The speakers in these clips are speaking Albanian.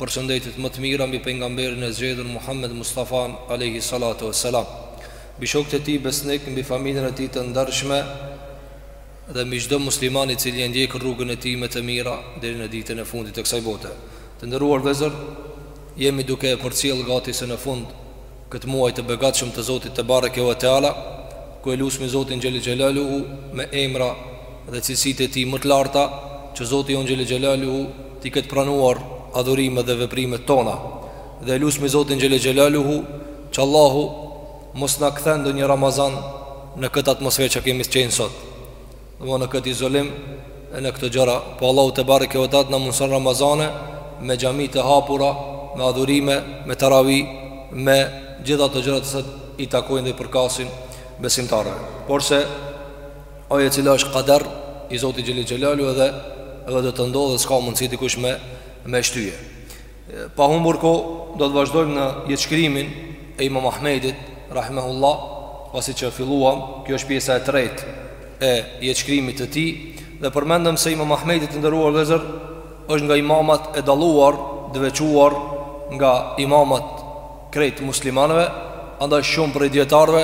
Përshëndetjet më të mira mbi Pengamberin e zgjedhur Muhammed Mustafan alejhi salatu ue selam, mbi shokët e tij besnikë, mbi familjen e tij të ndershme dhe mbi çdo musliman i cili e ndjek rrugën e tij me të mira deri në ditën e fundit të kësaj bote. Të nderuar vëllezër, jemi duke e përcjellë gati se në fund këtë muaj të begatshëm të Zotit tebareke ve teala ku e lusmi Zotin xhelle xhelaluhu me emra dhe cilësitë e tij më të larta që Zoti jonë xhelle xhelaluhu t'i ketë pranuar adhurimet dhe veprimet tona dhe e lusmi Zotin xhelle xhelaluhu që Allahu mos na kthen ndonjë Ramazan në këtë atmosferë që kemi qenë sot Domthon në këtë izolim e në këto gjëra, po Allahu tebareke ve teala na mundson Ramazane me xhami të hapura, me adhurime, me taravi, me gjitha ato gjërat që i takojnë dhe i përkasin besimtarëve. Porse ajo e cila është kader i Zotit xhelle xhelaluhu edhe edhe do të ndodhë s'ka mundësi dikush me me shtyje. Pa humbur kohë, do të vazhdojmë në jetëshkrimin e Imam Ahmedit, Rahimehullah, pasi që filluam, kjo është pjesa e tretë e jetëshkrimit të tij, dhe përmendëm se Imam Ahmedi, të nderuar vëllezër, është nga imamat e dalluar, të veçuar nga imamat krejt muslimanve, andaj shumë prej dijetarëve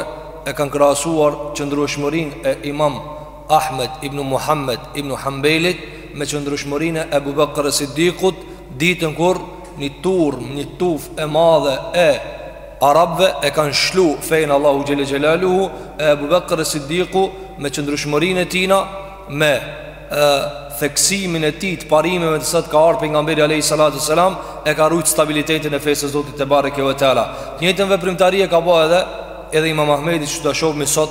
e kanë krahasuar qëndrueshmërinë e Imam Ahmed ibn Muhammed ibn Hanbelit me qëndrushmërinë e Ebu Bekr es-Sidikut ditën kur një turmë, një tufë e madhe e Arabve e kanë lshu fejën e Allahut xhelle xhelaluhu e Ebu Bekr es-Sidiku me qëndrushmërinë e tijna me theksimin e tij të parimeve të cilat ka ardh Pengamberi alejhi salatu ue selam e ka rujt stabilitetin e fesë së Zotit tebareke ve teala njëjtën veprimtari e ka bo edhe edhe imam Ahmedi që do ta shofmi sot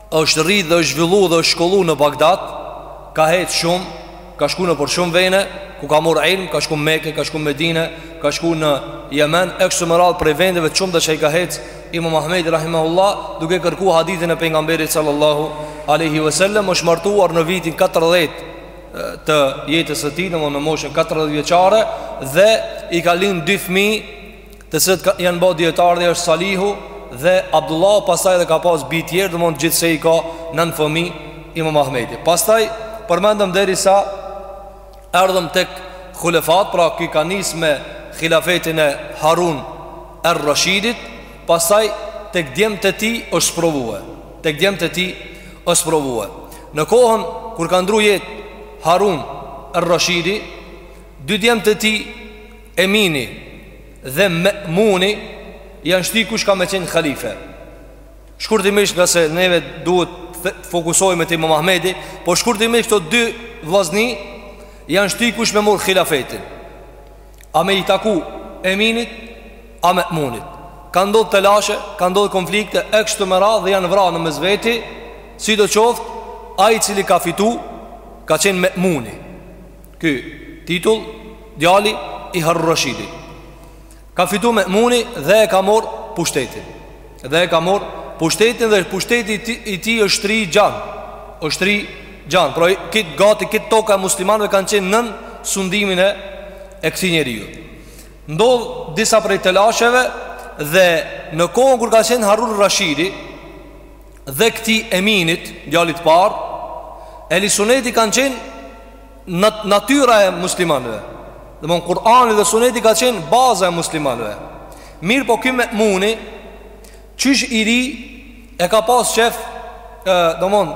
Është rritë dhe është zhvillu dhe është shkollu në Bagdad Ka hec shumë Ka shku nëpër shumë vene Ku ka mor ilm Ka shku Meke Ka shku Medine Ka shku në Jemen E kshtu me radhë prej vendeve të shumta që i ka hec Imam Ahmedi Rahimahullah Duke kërku hadithin e Pengamberit sallallahu alejhi ve sellem është martuar në vitin 40 Të jetës së tij Domthon në moshën 40 vjeçare Dhe i ka lind 2 fmi Të cilët janë bo dijetarë dhe është Salihu dhe Abdullahu Pastaj edhe ka pas bij tjerë domthon gjithsej i ka nan fëmij imam Ahmedi Pastaj përmendëm derisa erdhëm tek hulefatë Pra ky ka nis me hilafetin e Harun er Rashidit Pastaj tek djemtë e tij është sprovue Tek djemtë e tij është sprovue Në kohën kur ka ndru jetë Harun er Rashidi Dy djemtë e tij Emini dhe Me'muni janë shty kush ka me qenë halife Shkurtimisht ngase neve duhet të fokusohmi te imam Ahmedi Po shkurtimisht kto dy vllazni janë shty kush me mor hilafetin A me i taku Eminit a Me'munit Kanë ndodh telashe, kanë ndodh konflikte, e kshtu me radhë dhe janë vra në mes veti Sido qoftë, ai i cili ka fitu, ka qenë Me'muni Ky titull djali i Harun Rashidit ka fitu Me'muni dhe e ka mor pushtetin. Dhe e ka mor pushtetin dhe pushteti i tij është shtri gjan. Është shtri gjan. Pra krejt gati krejt toka e muslimanëve kanë qenë nën sundimin e e këtij njeriut. Ndodh disa prej telasheve dhe në kohën kur ka qenë Harun Rashidi dhe këtij Eminit, djalit të parë, Ehli Suneti kanë qenë natyra e muslimanëve. Domthon Kur'ani dhe Suneti ka qenë baza e muslimanëve. Mirëpo ky Me'muni qysh i ri e ka pas qejf domthon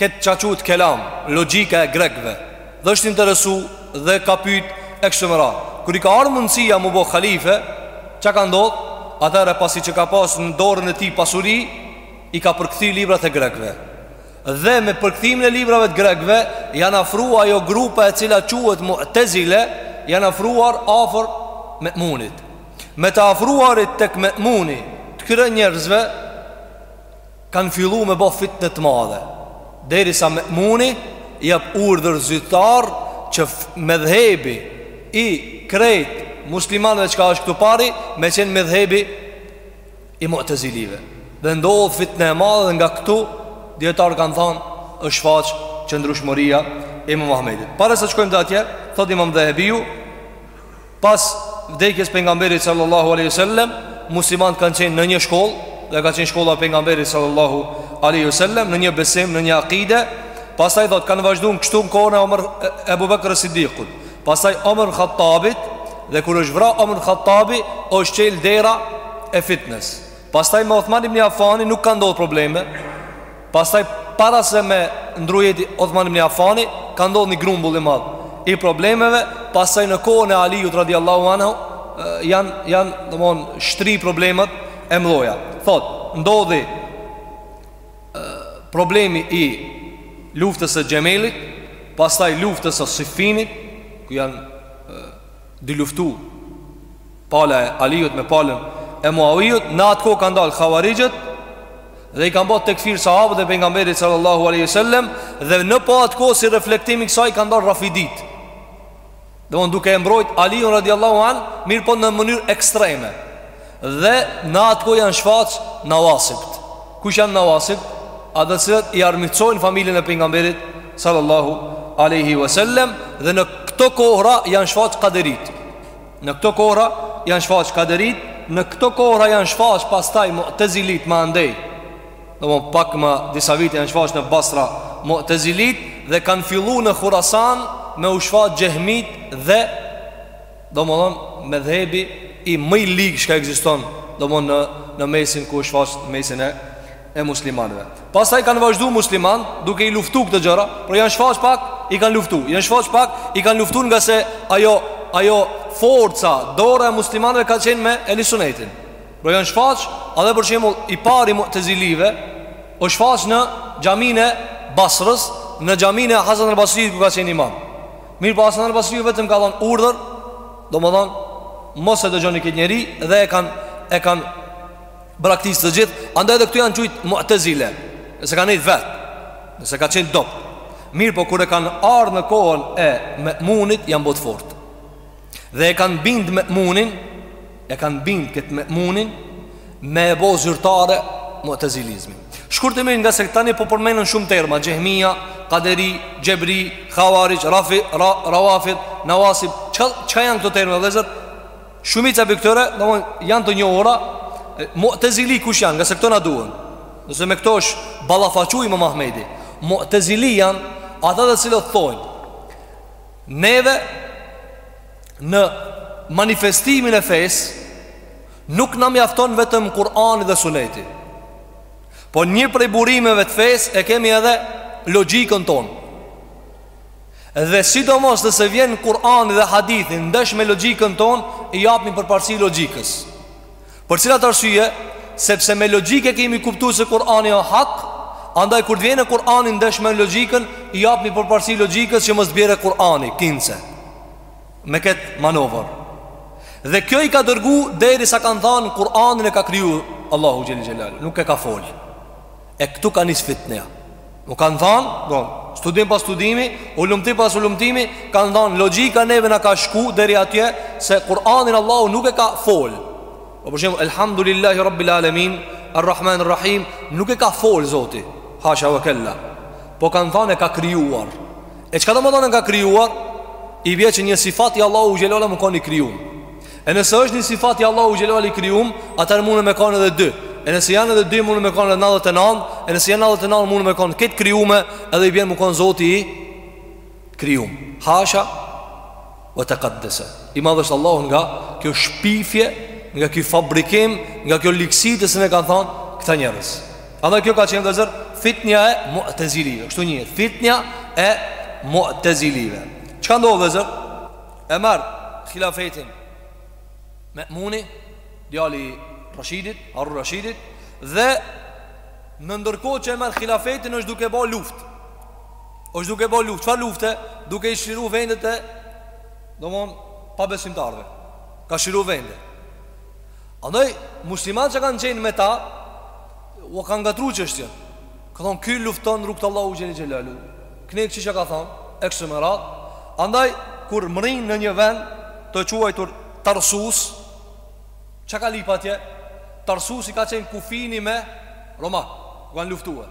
këtë ça quhet kelam, logjika e grekëve. Dhe është interesu dhe ka pyet e kështu me radhë. Kur i ka ardh mundësia m'u bo halife, çka ka ndodh? Atëherë pasi që ka pas në dorën e tij pasuri, i ka përkthy librat e grekëve. Dhe me përkthimin e librave të grekëve janë afruar ajo grupa e cila quhet Mu'tazile, janë afruar afër Me'munit. Me të afruarit tek Me'muni, të ktyre njerëzve kanë fillu me ba fitne të madhe. Derisa Me'muni jep urdhër zyrtar që medhhebi i krejt muslimanëve çka asht këtu pari, me qenë medhhebi i Mu'tazilive. Dhe ndodh fitne e madhe dhe nga këtu dijetarët kanë thënë është shfaq qëndrueshmëria e Imam Ahmedit. Para se të shkojmë atje, thot Imam Dhehebiu pas vdekjes pejgamberit sallallahu alaihi wasallam, muslimanët kanë qenë në një shkollë dhe ka qenë shkolla e pejgamberit sallallahu alaihi wasallam në një besim, në një akide, pastaj thotë kanë vazhduar kështu në kohën e Omer Abu Bakr Siddikut. Pastaj Omer Khattabit Dhe kur është vra Omer Khattabi është çel dera e fitnes Pastaj me Othman ibni Afani nuk ka ndodh probleme Pastaj para se me ndërru jetë Othman ibni Afani Ka ndodh një grumbull i madh i problemeve Pastaj në kohën e Alijut radiallahu anhu Janë, janë, domethon, shtri problemet e mdhoja Thot, ndodhi problemi i luftës së Xhemelit, pastaj luftës së Sifinit, ku janë dy luftu pala e Aliut me palën e Muawijut, në atë kohë kanë dalë Hawarixhët dhe i kanë bërë tekfir sahabët e pejgamberit sallallahu alaihi wasallam dhe në po atë kohë si reflektim i kësaj kanë dalë Rafidit. Domthon duke e mbrojt Aliun radiallahu an, mirëpo në mënyrë ekstreme. Dhe në atë kohë janë shfaq nawasibt. Kush janë nawasibt? Ata që i armiqsojnë familjen e pejgamberit sallallahu alaihi wasallam dhe në këto kohra janë shfaq kaderit. Në këto kohra janë shfaq kaderit, në këto kohra janë shfaq pastaj mu'tazilit më andej. Domethonë pak ma disa vite janë shfaq në Basra Mu'tezilit dhe kanë fillu në Khurasan me u shfaq Xhehmit dhe domethonë medhhebi më i lig çka ekziston Domethonë në, në mesin k'u shfaq mesin e, e muslimanëve Pastaj kanë vazhdu muslimant duke i luftu këto gjëra Por janë shfaqë pak i kanë luftu Janë shfaq pak i kanë luftu ngase ajo, ajo forca dora e muslimanëve ka qenë me ehli sunetin Pra janë shfaq, edhe për shembull i pari i mu'tezilive Osht shfaq në xhaminë e Basrës Në xhaminë e Hasan el Basriut kur ka qenë imam Mirëpo Hasan el Basriu vetëm ka dhonë urdhër Domethonë Mos e dëgjoni këtë njeri Dhe e kanë e kan braktis të gjithë Andaj edhe këtu janë qujtë mu'tezile Ngase ka nejtë vetë Ngase ka qenë dobët Mirëpo kur kanë ardhë në kohën e Memunit Janë bo të fortë Dhe e kanë bind Memunin E kanë bind këtë Memunin Me e bo zyrtare Mu'tezilizmin Shkurtimi ngase tani po përmenën shumë terma Xhehmija, Kaderi, Xhebri, Havarixh, Rafi, Ra, Rawafid, Nawasib Ça, ça janë këto terma dhe zër? Shumica prej këtyre Janë të njohura Mu'tezilit kush janë ngase këto na duhen Ngase me këto është ballafaqu imam Ahmedi Mu'tezilit janë Ata të cilët thojnë Neve në manifestimin e fesë nuk na mjafton vetëm Kur'ani dhe Suneti. Po një prej burimeve të fesë e kemi edhe logjikën tonë. Dhe sidomos nëse vjen Kur'ani dhe Hadithi ndesh me logjikën tonë, i japim përparësi logjikës. Për cilën arsye? Sepse me logjikë e kemi kuptu se Kur'ani është hak, andaj kur të vjen Kur'ani ndesh me logjikën, i japim përparësi logjikës që mos bjerë Kur'ani, kinse. Me këtë manovër. Dhe kjo i ka dërgu derisa kanë thënë Kur'anin e ka kriju Allahu xhele xhelaluhu, nuk e ka fol. E këtu ka nis fitnëja. Mu kanë thënë, do, studim pas studimi, hulumtim pas hulumtimi, kanë thënë logjika neve na ka çu deri atje se Kur'anin Allahu nuk e ka fol. Po për shembull, elhamdulillahi rabbil alamin, arrahmani rrahim, nuk e ka fol Zoti. Hasha wa kella. Po kanë thënë e ka krijuar. E çka do të thonë ka krijuar? I bjen që një sifat i Allahut xhele ala me kon i krijum. E nëse është një sifat i Allahu xheli i krijuam, atëherë mundë me kanë edhe dy. E nëse janë edhe dy mundë me kanë edhe 99, e nëse janë 99 mundë me kanë krejt të krijuame, edhe i bjen me kanë Zoti i krijuam. Hasha wa taqaddasa. I madh është Allahu nga kjo shpifje, nga ky fabrikim, nga kjo ligësi që e kanë thënë këta njerëz. Andaj kjo ka qenë vllezër fitnja e mu'tazilive. Kështu nis fitnja e mu'tazilive. Çka ndodh vllezër? E merr khilafetin Me'muni, djali i Rashidit, Harun Rashidit dhe në ndërkohë që e merr khilafetin është duke ba luftë. Është duke ba luftë, çfarë lufte? Duke i çliruar vendet e domethënë pabesimtarëve. Ka çliruar vende. Andaj muslimanët që kanë qenë me ta u ka ngatërruar çështjen. Ka thonë ky lufton n'rrugë t'Allahut Xhele Xhelaluhu Krejt çka ka thonë E kishte me ratë Andaj kur mërrin në një vend Të quajtur Tarsus Çka ka lyp atje Tarsusi ka qenë kufini me romakët Ku kanë luftue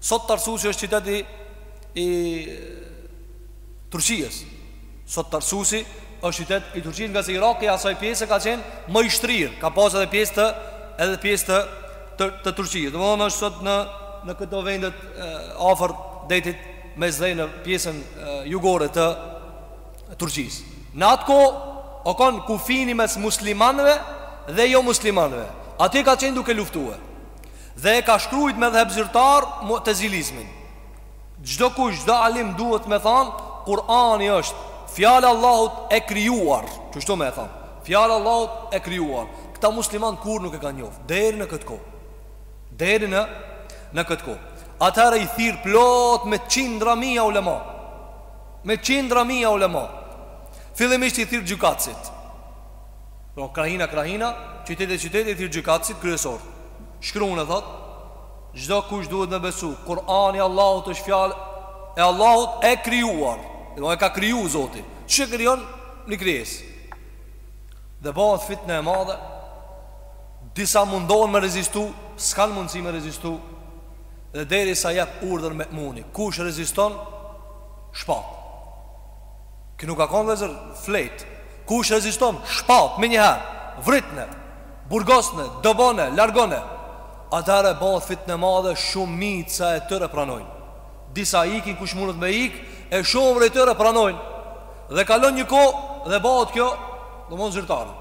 Sot Tarsusi është qytet i Turqisë Sot Tarsusi është qytet i Turqisë ngase Iraki asaj pjese ka qenë më i shtrirë, ka pas edhe pjesë të edhe pjesë të të, të Turqisë. Domethënë është sot në në këto vendet afër detit Mesdhe në pjesën jugore të Turqisë. Në atë kohë u kanë kufini mes muslimanëve dhe jo muslimanëve. Atje ka qenë duke luftue. Dhe e ka shkrujt medhheb zyrtar mu'tezilizmin. Çdo kush çdo alim duhet me than Kurani është fjalë e Allahut e krijuar kështu me e than fjalë e Allahut e krijuar këta musliman kurrë nuk e kanë njoft deri në këtë kohë deri në në këtë kohë atëherë i thirr plot me qindra mija ulema me qindra mija ulema fillimisht i thirr gjykatësit pra krahina krahina qytete qytete i thirr gjykatësit kryesor shkruan e thot Çdo kush duhet me besu, Kur'ani Allahut është fjalë e Allahut e krijuar, do të thotë e ka kriju Zoti, qysh e krijon një krijesë. Dhe bëhet fitne e madhe, disa mundohen me rezistu, s'kanë mundësi me rezistu, dhe derisa jep urdhër Me'muni, kush reziston, shpat. Ky nuk u konë vllezër, flet, kush reziston, shpat, menjëherë, vritne, burgosne, dëbone, largone, Atëherë bëhet fitnë e madhe shumica e tyre pranojnë, disa ikin kush munet me ik e shumë prej tyre pranojnë dhe kalon një kohë dhe bëhet kjo domon zyrtare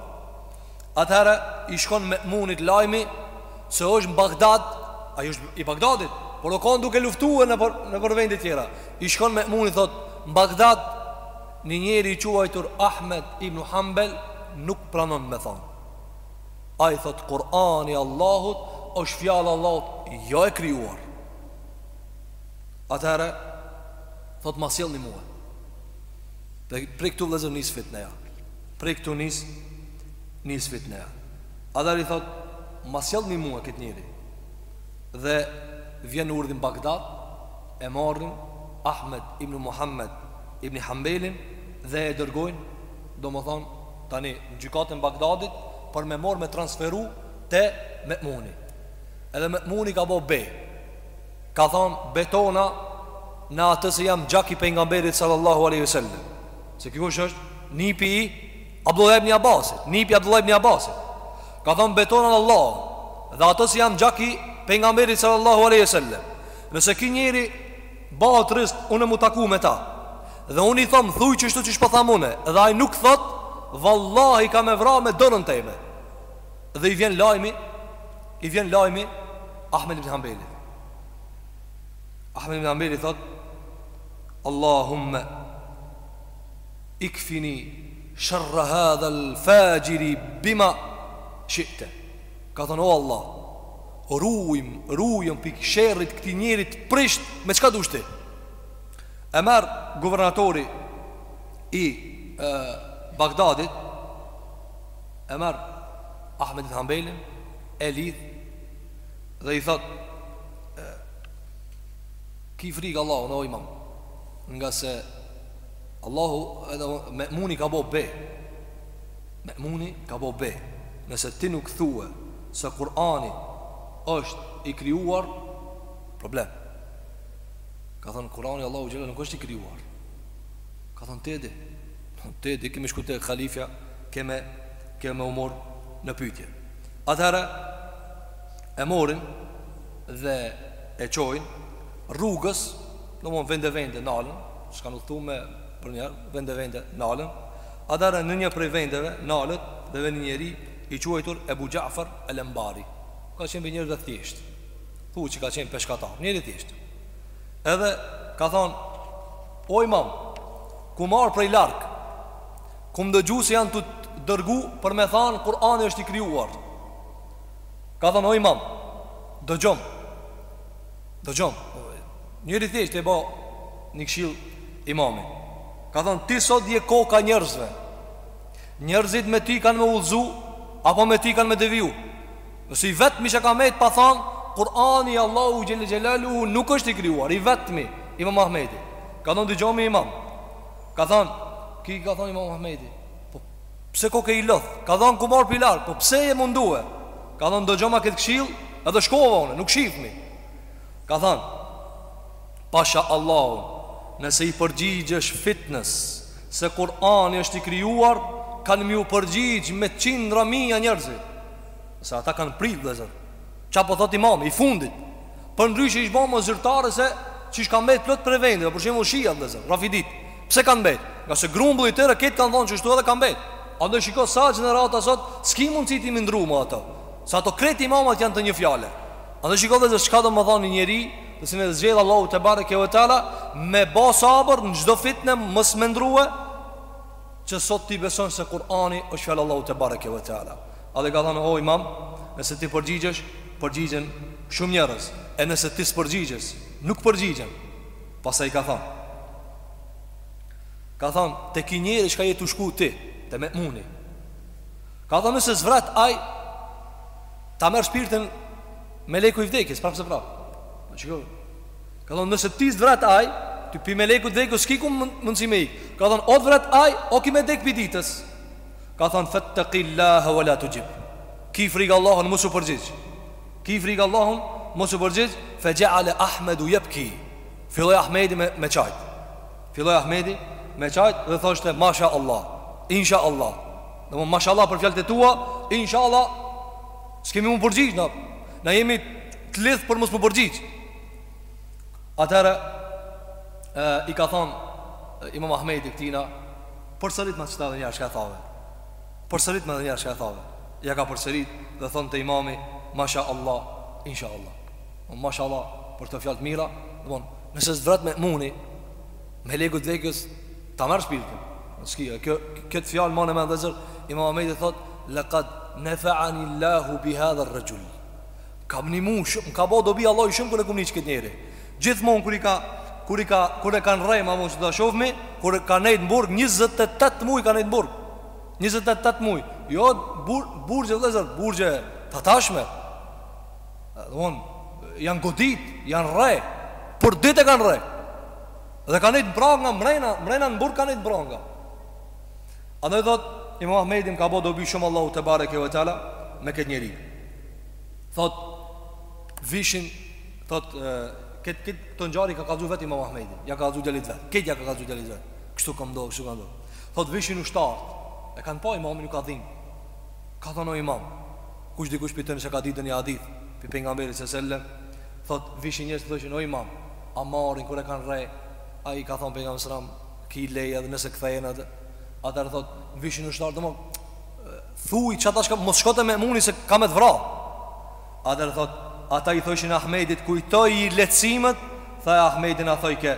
atëherë i shkon Me'munit lajmi se është në Bagdad ai është i Bagdadit por u kon duke luftue nëpër nëpër vende tjera i shkon Me'munit thot në Bagdad një njeri i quajtur Ahmed ibn Hanbel nuk pranon me thonë Ai thotë Kur'ani i Allahut është fjala e Allahut jo e krijuar. Atëherë thotë ma sjellni mua. Dhe prej këtu vëllazër nis fitneja. Prej këtu nis nis fitneja. Atëherë i thotë ma sjellni mua këtë njeri. Dhe vjen urdhri n'Bagdad e marrin Ahmed ibn Muhammed ibn Hanbelin dhe e dërgojnë, domethënë Tani në gjykatën e Bagdadit për me e morr me e transferu te Me'muni. Edhe Me'muni ka bo be. Ka thon betohna në atë se jam gjak i pejgamberit sallallahu alaihi wasallam. Se ky kush është? Nipi i Abdullah ibn Abbasit, nipi i Abdullah ibn Abbasit. Ka thon betohna në Allahun dhe atë se jam gjak i pejgamberit sallallahu alaihi wasallam. Nëse ky njeri Bëhet risk unë m'u taku me ta Dhe unë i thom thuj qështu qysh po tham une Dhe ai nuk thot Vallahi kam me e vra me dorën teme Dhe i vjen lajmi I vjen lajmi Ahmed ibn Hanbelit Ahmed ibn Hanbeli thot Allahumme Ikfini sherre hadhel faxhiri bima shi'te Ka thënë, O Allah, rujëm, rujëm prej sherrit këtij njeri të prisht me çka dush ti. E merr guvernatori i e, Bagdadit, e merr Ahmed ibn Hanbelin, e lidh dhe i thot, e, ki frikë Allahun o imam, ngase Allahu edhe Me'muni ka bo be, Me'muni ka bo be, nëse ti nuk thue se Kur'ani është i krijuar, problem. Ka thënë Kur'ani i Allahut xhel-le nuk është i krijuar. Ka thënë ta di, ta di ke me shku te halifja, ke me, ke me u murr në pyetje. Atëherë e morin dhe e çojnë rrugës, domthon vende vende nalen, s'kan udhtu me përniher, vende vende nalën. Atëherë në një prej vendeve nalet dhe vjen një njeri i quajtur Ebu Xha'far el-Anbari. Ka qenë prej njerëzve të thjeshtë. Thuhet që ka qenë peshkatar, njeri i thjeshtë. Edhe ka thonë: "O Imam, kum ardh prej larg, kum dëgju se janë tu dërgu për me thanë Kur'ani është i krijuar." Ka thonë: "O Imam, dëgjom. Dëgjom, njeri i thjesht e bo një këshill imamit Ka thonë, ti sot je koka njerëzve Njerëzit me ty kanë m'u udhzu Apo me ty kanë me deviju Se i vetmi që ka met pa thonë Kurani i Allahut xhele xhelaluhu nuk është i krijuar I vetmi imam Ahmedi Ka thonë, dëgjom imam Ka thonë, ki ka thonë imam Ahmedi Po Pse koke i lodh? Ka thanë kum ardh pi larg, po pse je mundue? Ka thanë dëgjoma këtë këshillë, edhe shkova unë, nuk shifmi. Ka thanë, pasha Allahun, nëse i përgjigjesh fitnës, se Kur'ani është i krijuar, kanë m'iu përgjigjë me qindra mija njerëzi. Se ata kanë prit vëllezër. Ça po thotë imami i fundit? Përndryshe ish bo më zyrtare se qysh ka mbet plot prej vendeve, për shembull Shia vëllezër, Rafidit. Pse kanë mbet? Nga se grumbulli i tyre këta kanë thënë qeshtu edhe kanë mbet. Andaj shiko sa gjenerata sot s'ki mundësi ti m'i ndrru më ato. Se ata krejt imamat janë të një fjale. Andaj shiko vëllezër çka do me thënë një njeri të cilin e zgjedh Allahu tebareke ve teala me ba sabër në çdo fitne mos me ndrrue që sot ti beson se Kur'ani është fjalë e Allahut tebareke ve teala. Ai i ka thënë o imam nëse ti përgjigjesh përgjigjen shumë njerëz e nëse ti s'përgjigjesh nuk përgjigjen. Pastaj ka thënë, Ka thënë, te ky njeri çka je tu shku ti, te Me'muni. Ka thënë, nëse s'vrat aj, ta merr shpirtin meleku i vdekjes, prapë se prapë. Në që kërë? Ka thënë, nëse ti s'vrat aj, ti pi melekut të vdekjes, s'ki ku mundësi me ik. Ka thënë, o t'vrat aj, o ki me dek pi ditës. Ka thënë, fettekil-lahe ve la tuxhib. Ki frikë Allahun, mos u përgjigj. Ki frikë Allahun mos u përgjigj fe xheale Ahmedu yebki filloi Ahmedi me me qajt filloi Ahmedi me qajt dhe thoshte masha Allah insha Allah domethon masha Allah për fjalët e tua insha Allah s'kemi m'u përgjigj na na jemi të lidh për mos m'u përgjigj atëra e, i ka thon Imam Ahmedi këtina përsëritma qeta edhe njëherë çka thave Përsëritma edhe njëherë çka thave Ja ka përsërit dhe thonte imami Masha Allah, insha Allah Në masha Allah për këto fjalë të mira Në bon, nëse s'të vret Memuni Meleku i vdekjes Ta merr shpirtin Në s'ki, e kjo, këtë fjalë ma në me dhezër Imam Ahmedi thot Lekad nefeani Allahu bi hadhe rexhul Kam një mu shumë Ka bo dobi Allahi shumë kur e kum njoft këtë njeri Gjithmonë kur i ka Kur i ka Kur e kanë rreh ma mund që të shofëmi Kur ka nejt në burg 28 muj ka nejt në burg njëzet e tetë muaj, jo bur, burgje vëllezër, burgje të tashme. Domthon janë godit, janë rreh, për ditë e kanë rreh. Dhe ka nejt n'pranga mrena, mrena në burg ka nejt n'pranga. Andaj thot Imam Ahmedi më ka bë dobi shumë Allahu te bareke ve teala me këtë njeri. Thot vishin thot këtë këtë ngjarje ka kallzu vetë Imam Ahmedi, ja ka kallzu djalit vet. Këtë ja ka kallzu djalit vet. Kështu ka ndodh, kështu ka ndodh. Thotë vishin ushtarët, E kanë pa imamin ju ka dhimt. Ka thënë o imam, kush dikush prej tyre ka ditë ndonjë hadith prej pejgamberit sa selam, thotë vishin njerëzit thoshin o imam, Ammarin kur e kanë rreh, ai i ka thënë pejgamberi sa selam, ki leje dhe nëse kthehen atë, atëherë thotë vishin ushtarët, domthonë thuaj ça tash mos shko te Memuni se ka me të vra. Atëherë thotë ata i thoshin Ahmedit kujtoji lehtësimet, tha Ahmedi na thojke,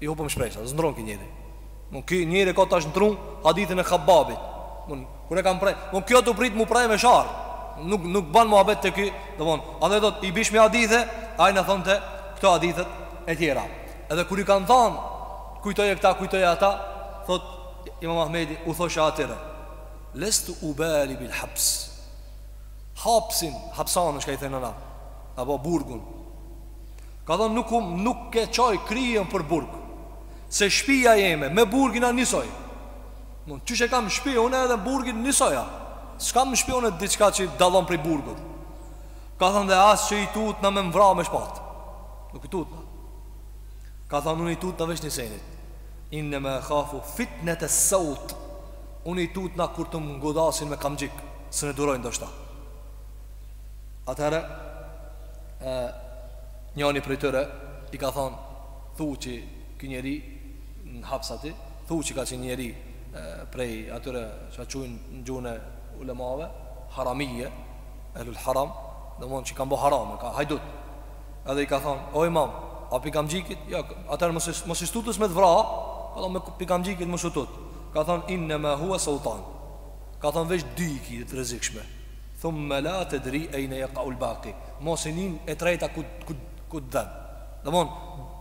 I hupëm shpresat, s'ndron ky njeri Domthon ky njeri ka tash n'tru hadithin e Khababit Domthon kur e kanë pre Domthon ky o tu prit m'u pre me sharrë Nuk, nuk ban muhabet te ky Domthon, ne do t'i bishim me hadithe Ai na thonte këto hadithet e tjera Edhe kur i kanë thonë Kujtoje këta, kujtoje ata Thot, imam Ahmedi u thoshte atyre Lestu ubali bil habs Hapsin, hapsanë çka i thena na Apo burgun Ka thënë nuk um nuk e çaj kryjen për burg se shpija jeme me burgin a njësoj Domthon qysh e kam shpinë edhe burgin njësoj a S'kam në shpi une diçka që dallon prej burgut Ka thënë dhe as që i tutna me m'vra me shpatë Nuk i tutna Ka thënë unë i tutna veç një senit Innema ekhafu fitnete saut Unë i tutna kur të më ngodasin me kamxhik Se nuk duroj ndoshta Atëherë njani prej tyre i ka thon thu qi ky njeri në haps aty, thu qi ka qenë njeri prej atyre që quajnë në gjuhën e ulemave haramije, ehlul haram, domthon që kanë bë haram, ka hajdut. Edhe i ka thon, o imam, a pi kam gjikit? Jo, atëherë masi s'tutesh me të vra, apo me pi kamxhikit mos u tut. Ka thon inna ma huwa sautan. Ka thon veç dy i ki t'rrezikshme. Thumme la tedri ejne jekaul baki Mos e nin e treta ku të dhem Domethon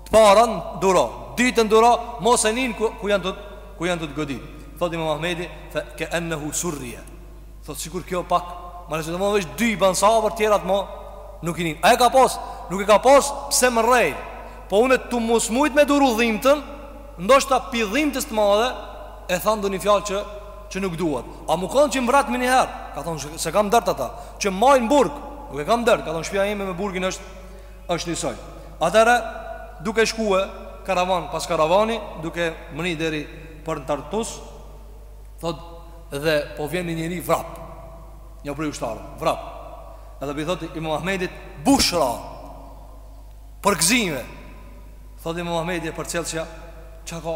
Të parën duro Dytën duro Mos e nin ku ku janë tu të godit Thot imam Ahmedi Fe ke ennehu surrije Thot sikur kjo pak Ma nëse domethon veç dy ban sabër Tjerat mo Nuk i nin A e ka pas Nuk e ka pas Pse me rrejt Po unë tu mos mujt me duru dhimtën Ndoshta pi dhimtës të madhe E tham donjë fjalë që që nuk duhet A me kanë që më vret menjëherë Ka thonë s'e kam dert ata Që më majnë burg Nuk e kam dert Ka thonë shpia ime me burgin është është njësoj Atëherë duke shkue Karavan pas karavani Duke mërri deri për në Tartus Thot dhe po vjen një njeri vrap Një prej ushtarëve Vrap Edhe po i thot imam Ahmedit Bushra Përgëzime Thot imam Ahmedi e për cilësja Ça ka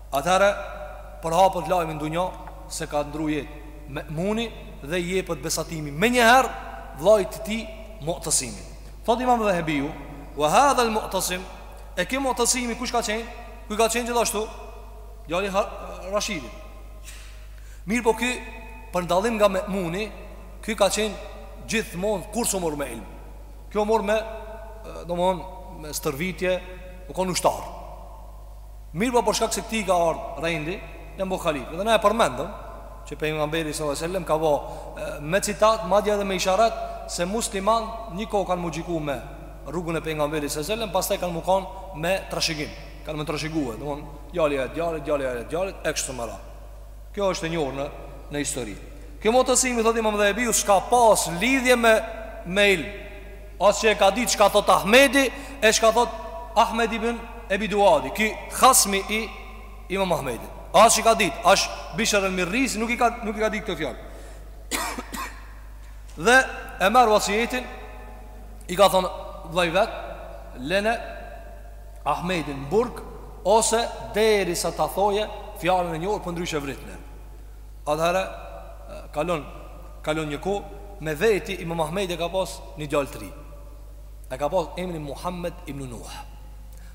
Atëherë përhapët lajmi në dunja se ka ndrru jetë Me'muni dhe i jepet besatimi menjëherë vëllait të tij Mu'tasimi. Thotë Imam Dhehebiu, "Wa hadha al-Mu'tasim", e ky Mu'tasimi kush ka qenë? Ky ka qenë gjithashtu djali i Rashidit. Mirpo ky për dallim nga Me'muni, ky ka qenë gjithmonë kurrë s'u mor me ilm. Ky u mor me, domthon, me stërvitje, u kon ushtar. Mirëpo për shkak se këtij i ka ardhur rendi, janë bo halif. Dhe na e përmendëm që pejgamberi sallallahu alajhi wasallam ka vë me citat, madje edhe me isharet se musliman një kohë kanë mu gjyku me rrugën e pejgamberit sallallahu alajhi wasallam, pastaj kanë mu kon me trashëgim, kanë me trashëgu, domthon djali e djalit, djali e djalit e kështu me radhë. Kjo është e njohur në në histori. Ky Mu'tasimi thotë Imam Dhehebiu s'ka pas lidhje me me ilm. As që e ka ditë çka thotë Ahmedi e çka thotë Ahmed ibn Ebi Duadi, ky hasmi i Imam Ahmedit. As që ka ditë, as Bishr al-Mirrisi nuk i ka nuk i ka ditë këto fjalë. Dhe e merr vasijetin i ka thonë vllai vet lene Ahmedin në burg ose derisa ta thoje fjalën e njohur përndryshe vritne. Atëherë kalon kalon një kohë me veti Imam Ahmedi e ka pas një djalë të ri. E ka pas emrin Muhammed ibn Nuh.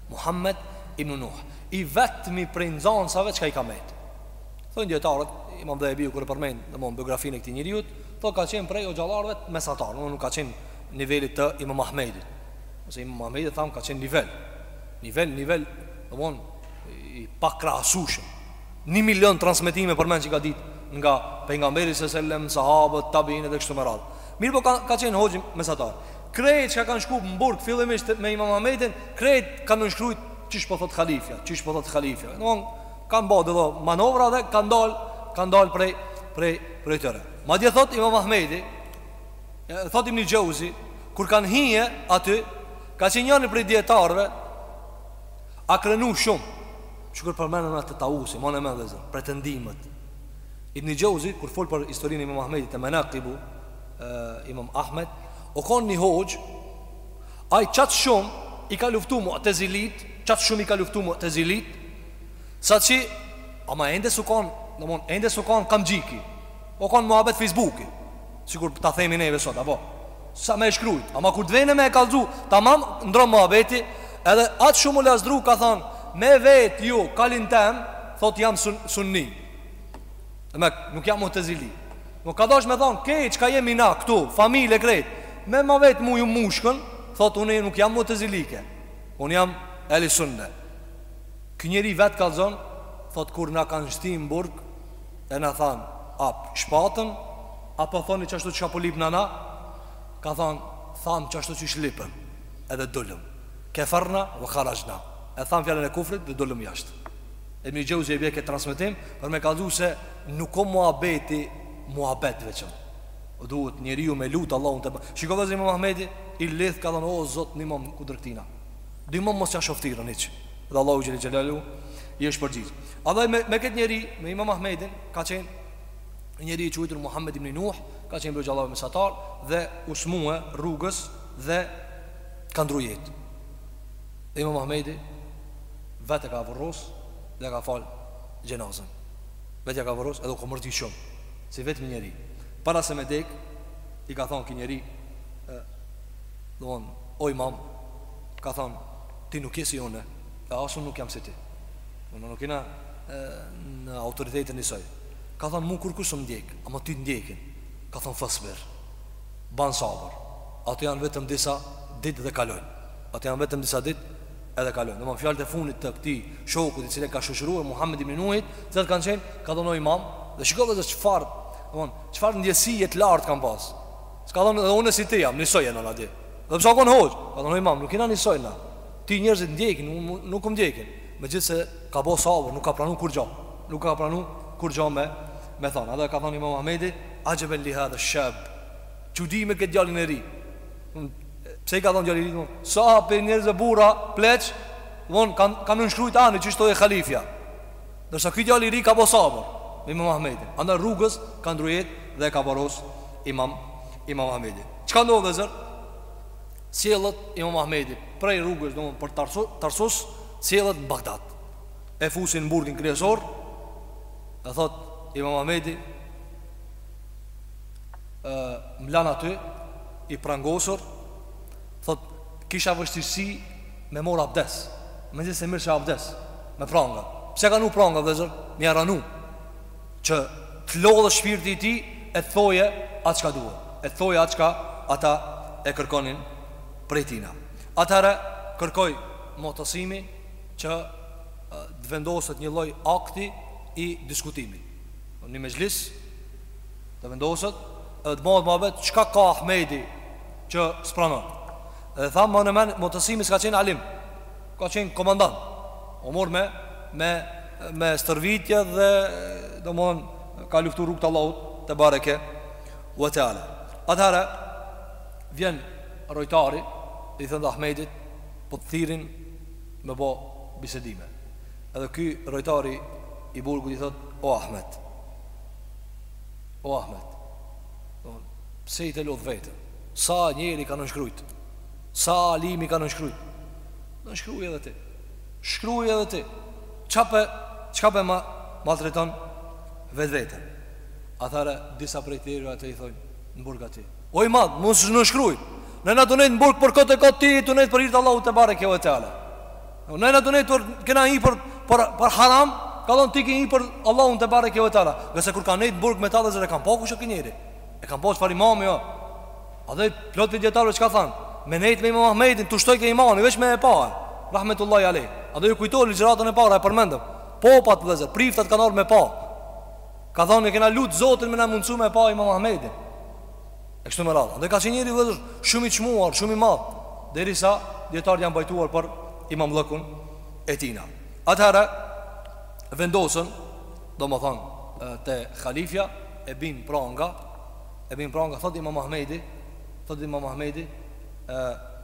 Muhammed ibn Nuh, i vetmi prej nxënësave çka i ka met. Thonë dietarët, Imam Dhehebiu kur e përmend domthon biografinë e këtij njeriu, thonë ka qenë prej hoxhallarëve mesatar, domthon nuk ka qenë nivelit të Imam Ahmedit. Se Imam Ahmedi thamë ka qenë nivel. Nivel, nivel, domthon i pakrahasueshëm. Një milion transmetime përmend që ka ditë nga pejgamberi s.a.s. sahabët, tabiinët e kështu me radhë. Mirpo ka ka qenë hoxhë mesatar. Krejt çka kanë shkuar në burg fillimisht me Imam Ahmedin, krejt kanë nënshkrujt qysh po thot halifja, qysh po thot halifja. Domthon kanë bërë do manovra dhe kanë dal, kanë dal prej prej prej tyre. Madje thot Imam Ahmedi, e, thot Ibn Xhauzi, kur kanë hi aty, ka qenë njëri prej dijetarëve u krenu shumë. Që kur përmenën, atë Tausi, domethënë me dhezën, pretendimet. Ibn Xhauzi, kur fol për historinë imam Ahmedit e menakibu, e, imam Ahmed, o konë një hoxhë, ai qaq shumë i ka luftu mutezilit, qaq shumë i ka luftu mutezilit, sa që, ama ende s'u konë, domethënë, ende s'u konë kamxhiki, O kanë muhabet fejsbuki Sikur ta themi neve sot apo Sa me e shkrujt Ama kur të vjen me e kallzu Tamam ndrron muhabeti Edhe aq shumë u lazdru ka than Me vet ju kalin tem Thot jam sun, sunni Dhe me nuk jam mutezili Ka dash me than Krejt çka jemi na këtu Familje krejt Me ma vet mu ju mushkën Thot unë nuk jam mutezilike Unë jam ehli sunne Ky njeri vet kallzon Thot kur na kanë shti në burg E na than, A shpatën, apo thoni qashtu qysh po lypim na? Ka than, Thamë qashtu qysh lypën, edhe dulëm. Keferna ve haraxhna. E thamë fjalën e kufrit dhe dulëm jashtë. Ibn Xhauzi e bje këtë transmetim për me kallzu se nuk o muhabeti muhabet veçëm. Duhet njeriu me lutë Allahun të bërë. Shiko, vet Imam Ahmedi, i lidhë ka thënë, o Zot, një, më mos më ço deri te këtina. Dy më mos ja shoh ftyrën hiç. Dhe Allahu xhel xhelalu i është përgjigj. E me me këtë njeri, me Imam Ahmedin, ka qenë një njeri i quajtur Muhammed ibn Nuh, ka qenë burgjallar mesatar dhe u smu rrugës dhe ka ndrru jetë. Dhe Imam Ahmedi vetë e ka vorros dhe e ka fal xhenazën. Vetë e ka vorros edhe u ka mërzit shumë, si vetëm ni njeri. Para se me dek, i ka thonë ky njeri, e, domethënë, o imam, ka thonë, ti nuk je si une, e as unë nuk jam si ti. Domethënë nuk jena në autoritet njësoj. Ka thonë, mu kurkush s'më ndjek, ama ty të ndjekin. Ka thonë, fasbir, ban sabër, ato janë vetëm disa ditë dhe kalojnë. Ato janë vetëm disa ditë edhe kalojnë. Domethënë fjalët e funit të këtij shokut i cili e ka shoqnue, Muhammed ibn Nuhit, këto kanë qenë, ka thonë, o imam, dhe shiko se çfar, çfar ndjesie të lartë kanë pasë. S'ka thonë, dhe une si ti jam, njësoj jena Dhe pse kon hoxh? Ka thonë imam, nuk jena nisoj na. Ty njerëzit t'ndjekin, unë nuk më ndjekin. Megjithëse ka bo sabër, nuk ka pranu kurgjë. Nuk ka pranu kurgjë me me thon. Edhe ka thonë Imam Ahmedi, "Ajaban li hadha shab." Çudi me këtë djalin e ri. Pse i ka thonë djali i ri? Se plot njerëzve burra, pleq, von kanë kanë nënshkrujt atë çi thoje halifja. Ndërsa ky djalë i ri ka bo sabër me Imam Ahmedin. Andaj rrugës ka ndrru jetë dhe e ka varros Imam Imam Ahmedi. Çka ndodh vllezër? Sjellet imam Ahmedi Prej rrugës domethon për Tarsus Sjellet në Bagdad E fusin në burgin kryesor E thot imam Ahmedi e, M'lan aty I prangosur Thot kisha vështirësi Me mor abdes Mezi se mirrsha abdes Me pranga Pse ka vnu pranga vllezër? Me ia ranu Që të lodhet shpirti i tij e të thojë atë çka duhet, e të thojë atë çka ata e kërkonin prej tina. Atëherë kërkoi Mu'tasimi që të vendoset një lloj akti i diskutimit. Në një mexhlis të vendoset edhe të bëhet muhabet çka ka Ahmedi që s'pranon. Dhe ta mani mend Mu'tasimi s'ka qenë alim. Ka qenë komandant. U mor me me me stërvitje dhe domthon ka luftu rrugë t'Allahut tebareke we teala. Atëherë vjen rojtari i thonë Ahmedit po të thirrin me bë bisedime. Edhe ky rojtari i burgut i thotë o Ahmet. O Ahmet. Domthon pse je tu lodh veten? Sa njeri ka nënshkrujt? Sa alimi ka nënshkruj Nënshkruj edhe ti Shkruj edhe ti Çka pe Çka pe ma Maltreton Vetveten Atëherë Disa prej tjerëve aty i thojnë Në burg aty O imam Mos nënshkruj Ne jena tu nejt në burg Për këtë e këtë ti je tu nejt Për hir t'Allahut tebareke we teala Ne jena tu nejt Po kena hi për Për, për haram Ka thonë ti ki hi për Allahun tebareke we teala Se kur ka nejt në burg me ta vllezër e kanë Pa kush ë ky njeri E kanë pa çfarë imami o Edhe plot prej dijetarve çka than Me nejt me imam Ahmedin T'u shtojke imani Veç me e pa e Rahmetullahi Alej Edhe ju kujtoj ligjëratën e parë e përmendëm Popat vllezër Priftat kanë ardh me pa Ka thonë e kena lutë zotin me na mundësu me pa imam Ahmedin E kështu me radhë Edhe ka qenë njeri vllezër Shumë i çmuar Shumë i madh Derisa dijetarët janë pajtuar për imamllëkun e tina Atëherë Vendosen Domethonë Te halifja e bin pranga e bin pranga thot imam ahmedi thot imam ahmedi e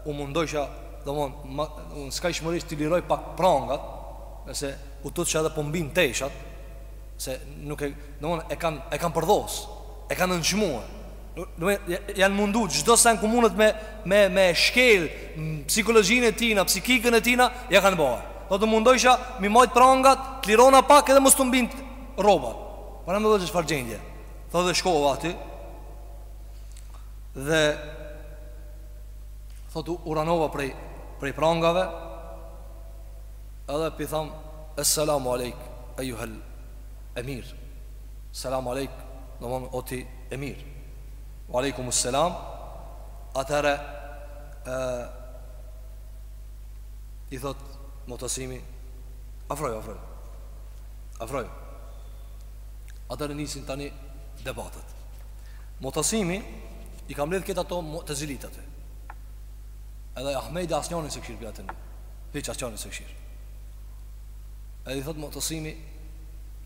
u mundojsha domon nganiher shmërisht ti liroj pak prangat se u tutsha edhe po mbin teshat se nuk domon e kan e kan përdhos e kan nënçmue domon jan mundu çdo sen çka kan mujt me me me shkel psikologjinë e tina psikikën e tina ja kan bo thot u mundojsha mi majt prangat të lirona pak edhe mos tu mbin rrobat Po mendo çfarë gjendje. Thotë dhe shkova aty. Dhe thotë u ranova prej prej prangave. Edhe pi thom Esselamu alejk Ejuhel Emir Selamu alejk domon o ti Emir Wa alejkum selam Atëre I thot Mutasimi Afroju, afroju Afroju Atëherë nisin tani debatet. Mutasimi i ka mbledh këta ata të zijt aty. Edhe Ahmedi asnjëri se kishir pjatën. Hiç asnjëri se kishir. Edhe i thot Motasimi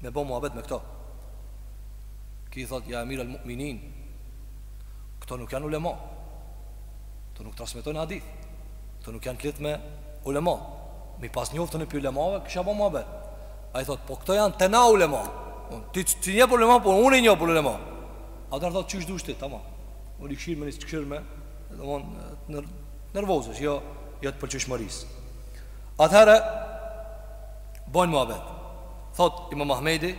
me bë muhabet me këto. Ki thot ja Amir al-Mu'minin. Këto nuk janë ulema. Këto nuk transmetojnë hadith. Këto nuk janë klit me ulema. Mi pas njoftën e pylemave, kësha bë muhabet. Ai thotë, po këto janë tana ulema. Unë, ti s'i njeh për ulema, po unë i njeh për ulema. Atëherë thotë, qysh dush ti, tamam. Unë i kshirsha me një kshirje, domon, nër, nërvozës, jo, jo të përqeshmëris. Atëherë, bojnë muhabet. Thotë, imam Ahmedi,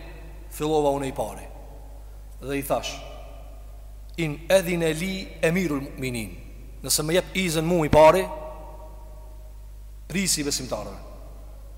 fillova unë i pari. Dhe i thash, in edhine li emirul muminin. Nëse më jep izën mu i pari, prijsi i besimtarëve.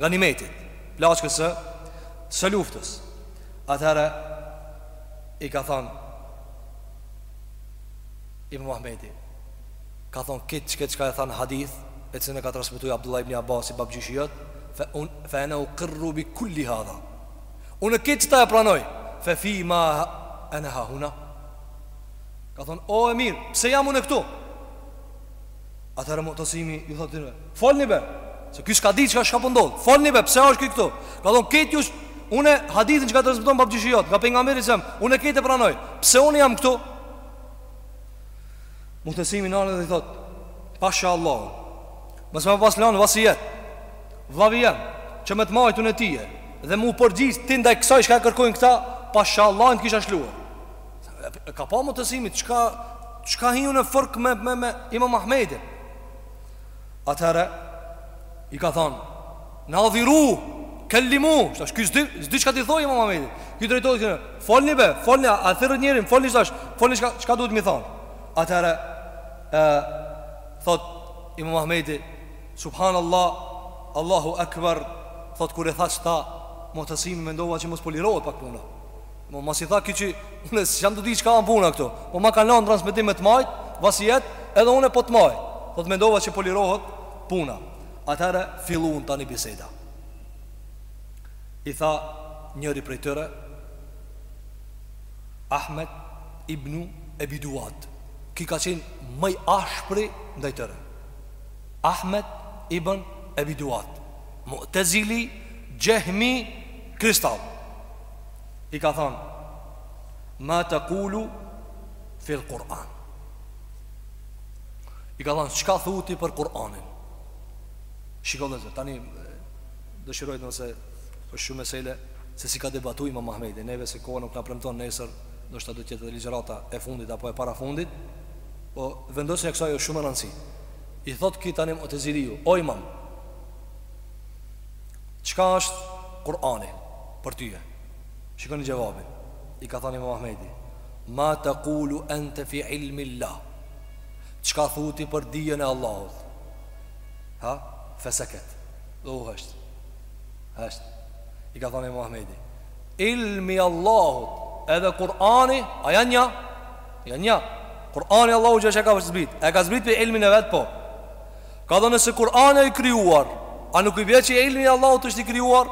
ganimetit, plaçkës së së luftës. Atëherë i ka thonë imam Ahmedi ka thonë këtë çka çka je thanë hadith e cilin e ka transmetuar Abdullah ibn Abbasi babgjyshi jot fa ana uqirru bi kulli hadha unë këtë ta e pranoj fa fi ma ana ha huna ka thonë o emir pse jam unë këtu Atëherë Mu'tasimi ju thotë atyre, "Folni be, se ky s'ka ditë çka çka po ndodh. Folni be, pse është ky këtu?" Ka thonë, "Këtë qysh unë hadithin që ka transmetuar babgjyshi jot, nga pejgamberi sa, unë këtë e pranoj. Pse unë jam këtu?" Mu'tasimi tani dhe i thotë, "Pasha Allahun, mos më pas lënë vasijet vllavi jem, që me të majt ty dhe me u përgjigj ti ndaj kësaj çka kërkojnë këta, pasha Allahun t'kisha lshu." Ka pa mutezili, çka, çka hi unë n'fërk me, me, me imam Ahmedin. Atëherë, i ka thonë, nadhiru, kellimu, se tash ky s'di, s'di çka t'i thoj imam Ahmedit. Ky i drejtohet k'tyne, folni be, folni, e thirrët njerin, folni se tash ky, folni çka, çka duhet mi thonë. Atëherë, e, thot, imam Ahmedi, subhanallah, Allahu akbar, thot, kur e tha qëta, mutezili mendova që mos po lirohet pak puna. Mbasi tha ky që unë s'jam tu di çka a puna këtu. Po m'a kanë lënë testament me të majtë, vasijet, edhe unë po t'maj. Thotë mendova që po lirohet puna. Atëherë fillun tani biseda. I tha njëri prej tyre Ahmed ibn Abi Duat. Ky ka qenë më i ashpri ndaj tyre. Ahmed ibn Abi Duat. Mu'tazili, xhehmi, kristal. i ka thënë ma tekulu fil Kur'an i ka thënë çka thu ti për Kur'anin shiko vëllezër tani dëshiroj ta nisi se është shumë mesele se si ka debatu imam Ahmedi neve se koha nuk na premton nesër ndoshta do t'jetë edhe ligjërata e fundit apo e parafundit po vendosja e kësaj o shumë e rëndësi i thot ki tani muteziliu o imam Çka është Kur'ani për ty? Shikoni xhevabin. I ka thënë Imam Ahmedi, Ma tekulu ente fi ilmil-lah. Çka thu ti për dijen e Allahut? Ha? Feseket. Dhe u hesht. Hesht. I ka thënë Imam Ahmedi, Ilmi i Allahut edhe Kur'ani, a janë një? Janë një. Kur'ani Allahu që e ka zbrit. E ka zbrit me ilmin e vet, po. Ka thon nëse Kur'ani o i krijuar A nuk i bje që ilmi i Allahut është i krijuar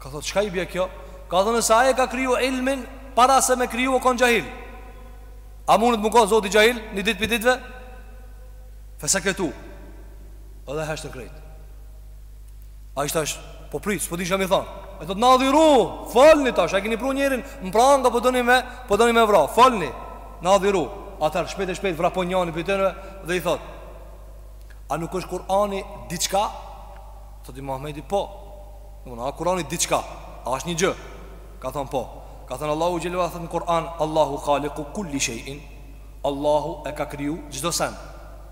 Ka thon çka i bje kjo Ka thon nëse ai e ka kriju ilmin Para se me kriju o kon xhahil A mundet me kon Zoti xhahil Një dit prej ditve Feseketu Edhe heshtën krejt A i thash, po prit, s'po di çka me thon. Ai thotë, "Nadhiru, folni tash, a keni pru njerin në pranga po doni me, po doni me vra, folni, nadhiru." Atëherë shpejt e shpejt vrapon njëri prej tyre dhe i thotë, "A nuk është Kur'ani diçka?" Thotë imam Ahmedi, "Po." Domthonë, a Kur'ani diçka? A është një gjë? Ka thënë, "Po." Ka thënë Allahu xhel-le ue ala në Kur'an, "Allahu khaliqu kulli shay'in." Allahu e ka kriju çdo send.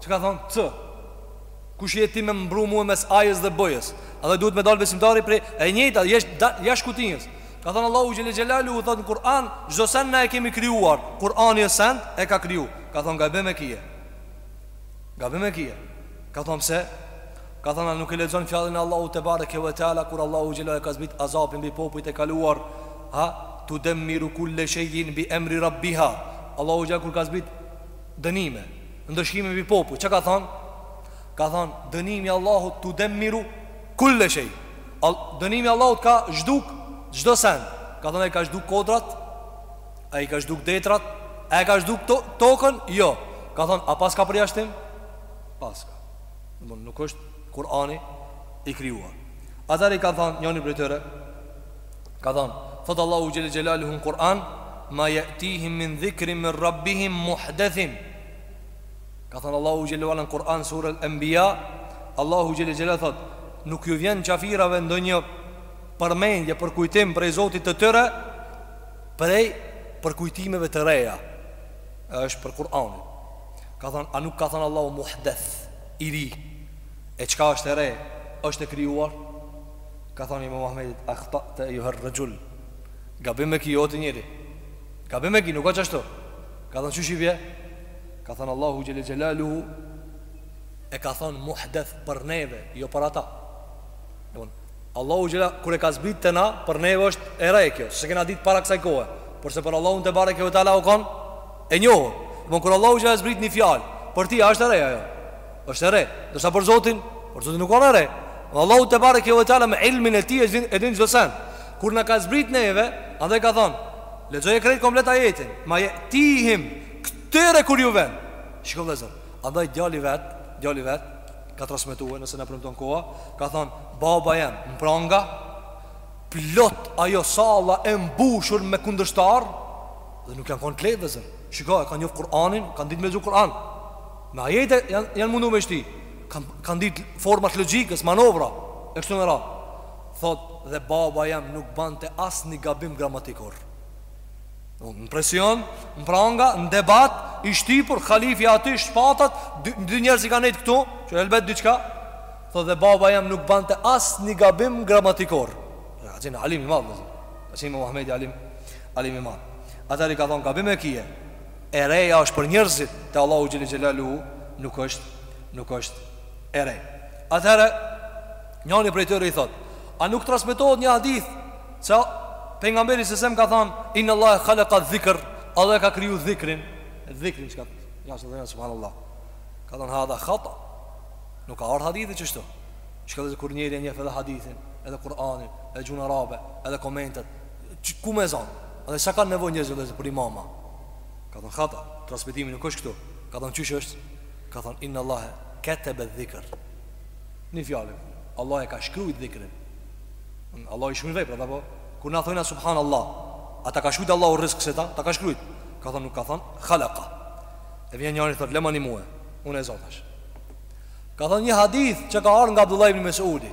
Çka ka thonë? Kush je ti me më mbru mua mes ajës dhe bojës? A dhe duhet me dalë besimtari prej e njëta, jesh jash kutinjës. Ka thonë Allahu xhel xhelaluhu thotë në Kur'an, çdo sen ne e kemi krijuar, Kur'an një sen e ka kriju. Ka thonë gabim e kie. Gabim e kie. Ka thonë pse? Ka thonë a nuk e lexon fjalën e Allahut tebareke ve teala, kur Allahu xhele e ka zbrit azabin mbi popujt e kaluar, ha, tudemmiru kulle shejin bi emri rabbiha. Allahu xhele kur ka zbrit dënime, Ndëshkime mbi popujt, çka ka thanë? Ka thanë, Dënimi i Allahut tudemmiru kulle shej. All, dënimi i Allahut ka zhduk çdo send. Ka thanë a i ka zhduk kodrat, a i ka zhduk detrat, a e ka zhduk to, tokën, jo. Ka thanë, a paska përjashtim? Paska. Domthon nuk është Kur'ani i krijuar. Atëherë i ka thanë njani prej tyre, Ka thonë, thotë Allahu xhel xhelaluhu në Kur'an, "Ma yatihim min dhikri min rabbihim muhdathin." Ka thonë Allahu xhel xhelaluhu në Kur'an sura Al-Anbiya, Allahu xhel xhelaluhu thotë, "Nuk ju vjen qafirave ndonjë përmendje përkujtim prej Zotit të tyre prej përkujtimeve të reja." Është për Kur'anin. Ka thonë, "A nuk ka thonë Allahu muhdath i ri?" E çka është e re, është e krijuar? ka thonë Imam Ahmedi, "Akhta'te ayyuha ar-rajul." Gabim e ki o ti njeri. Gabim e ki, nuk o qashtu. Ka thonë qysh hivje? Ka thonë Allahu xhel xhelaluhu e ka thonë muhdeth për neve, jo për ata. Dmth Allahu xhela kur e ka zbrit te na për neve është e re kjo, s'e kena ditë para kësaj kohe. Porse për Allahun tebareke ve teala u kon e njohur. Dmth kur Allahu xhela zbrit një fjalë, për ti është e re ajo. Është e re, ndërsa për Zotin, për Zotin nuk është e re. Dhe Allahu tebareke ve teala me ilmin e tij e din çdo sen. Kur na ka zbrit neve, andaj ka thënë, lexoje krejt komplet ajetin, ma jetihim këtyre kur ju vjen. Shiko vëllazër, andaj djali vet, djali vet ka transmetuar nëse na premton koha, ka thënë, baba jem, në pranga plot ajo salla e mbushur me kundërshtarë dhe nuk jan kon të letë vëllazër. Shiko, e kanë njoft Kur'anin, kanë ditë me lexu Kur'an. Me ajete janë janë mundu me e shti Kan, kan dit format e logjikës, manovra E kështu me radhë Thot dhe baba jem nuk bante as një gabim gramatikor Në presion, në pranga, në debat I shtypur, halifi aty, shpatat Dy, dy njerëz i kan nejt këtu Që helbet diçka Thot dhe baba jem nuk bante as një gabim gramatikor Ka qenë alim i madh Ka qenë Imam Ahmedi alim Alim i madh Atëherë i ka thonë gabim e kie e reja është për njerëzit te Allahu xhele xhelaluhu nuk është nuk është e re. Atëherë njani prej tyre i thotë, a nuk transmetohet një hadith se pejgamberi se sem ka than inna Allah khalaqa dhikr, Allah ka kriju dhikrin, dhikrin çka ja subhanallahu subhanallah. Ka than hadha khata. Nuk ka ardh hadithi kështu. Shkëlqe kur njeri e njef edhe hadithin, edhe Kur'anin, edhe gjuhën arabe, edhe komentet, Ku me zan? Edhe sa kanë nevojë njerëzit vëllezër për imama. Ka thënë khata, transmetimi nuk është kështu. Ka thënë çysh është? Ka thënë inna Allahe ketebe dhikr. Një fjalë. Allah e ka shkruajt dhikrin. Allah i shkruan veprat apo kur na thonë subhanallah, ata ka shkruajt Allahu rrezik se ta, ta ka shkruajt. Ka thënë nuk ka thënë khalaqa. E vjen njëri thotë lemani mua. Unë e zon tash. Ka thënë një hadith që ka ardhur nga Abdullah ibn Mesudi.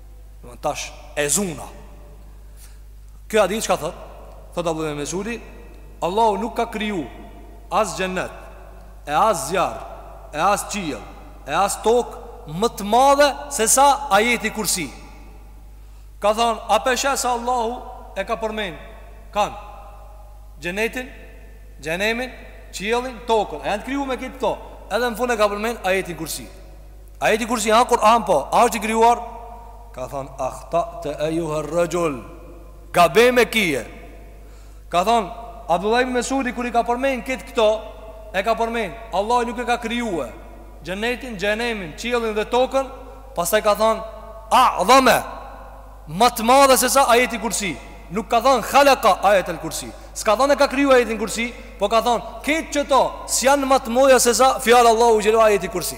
Dhe tash e zuna Ky hadith çka thot Thot Abdullah ibn Mesudi Allahu nuk ka kriju As xhennet E as zjarr E as qiell E as tokë Më të madhe Se sa ajeti kursi Ka thon A pe sheh se Allahu E ka përmen Kan Xhennetin Xhehenemin Qiellin Tokën A janë të krijume kitë këto Edhe në fund e ka përmen Ajetin kursi Ajeti Kursi a Kur'an po, a është i krijuar? Ka thënë, Ahta'te ejuhe rëgjul, gabim e kije. Ka thënë, Abdullah ibn Mesudi, kur i ka përmenë këtë këto, e ka përmenë, Allah nuk e ka krijue, xhenetin, xhehenemin, qiellin dhe tokën, pastaj ka thënë, A'dhame, ma të madhe se sa ajeti Kursi. Nuk ka thënë, Khalaqa ajet el Kursi. S'ka thënë e ka kriju ajetin Kursi, po ka thënë, këtë qëto, s'janë ma të mdhaja se sa, fjala e Allahu xheleu ajeti Kursi.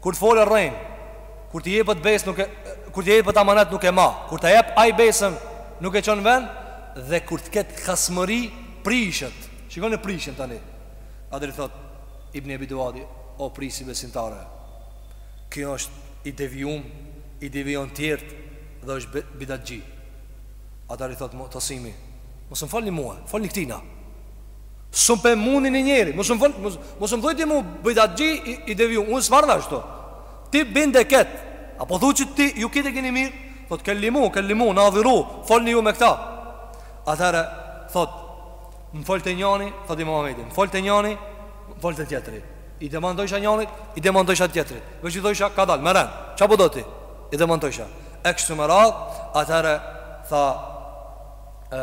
Kur të folë rrenë, kur t'i jepët besë nuk e kur t'i jepët amanet nuk e man, kur ta jep ai besën nuk e çon në vend dhe kur të ketë hasmëri prishet. Shikoni prishjen tani. Atëherë thot Ibn Ebi Duadi, o prijsi i besimtarëve, ky është i devijum, i devijon të tjerët dhe është be, bidatxhi. Atëherë i thot Mu'tasimi, mos më folni mua, folni këtina. S'un pe mundni një njeri, mos më folni, mos më thojni mu bidatxhi i, i devijuar. Unë s'marr vesh këto. Ti binde ket. Apo thu që ti ju këtë e keni mirë? Thot kellimu, kellimu, na dhiru, folni ju me këta. Atëherë thot, më folte njëri, thot Imam Ahmedi, më folte njëri, më folte tjetri. I demantojsha njanit, i demantojsha tjetrit. Veç i thojsha ka dal, merren. Çfarë po do ti? I demantojsha. E kështu me radhë, atëherë tha, ë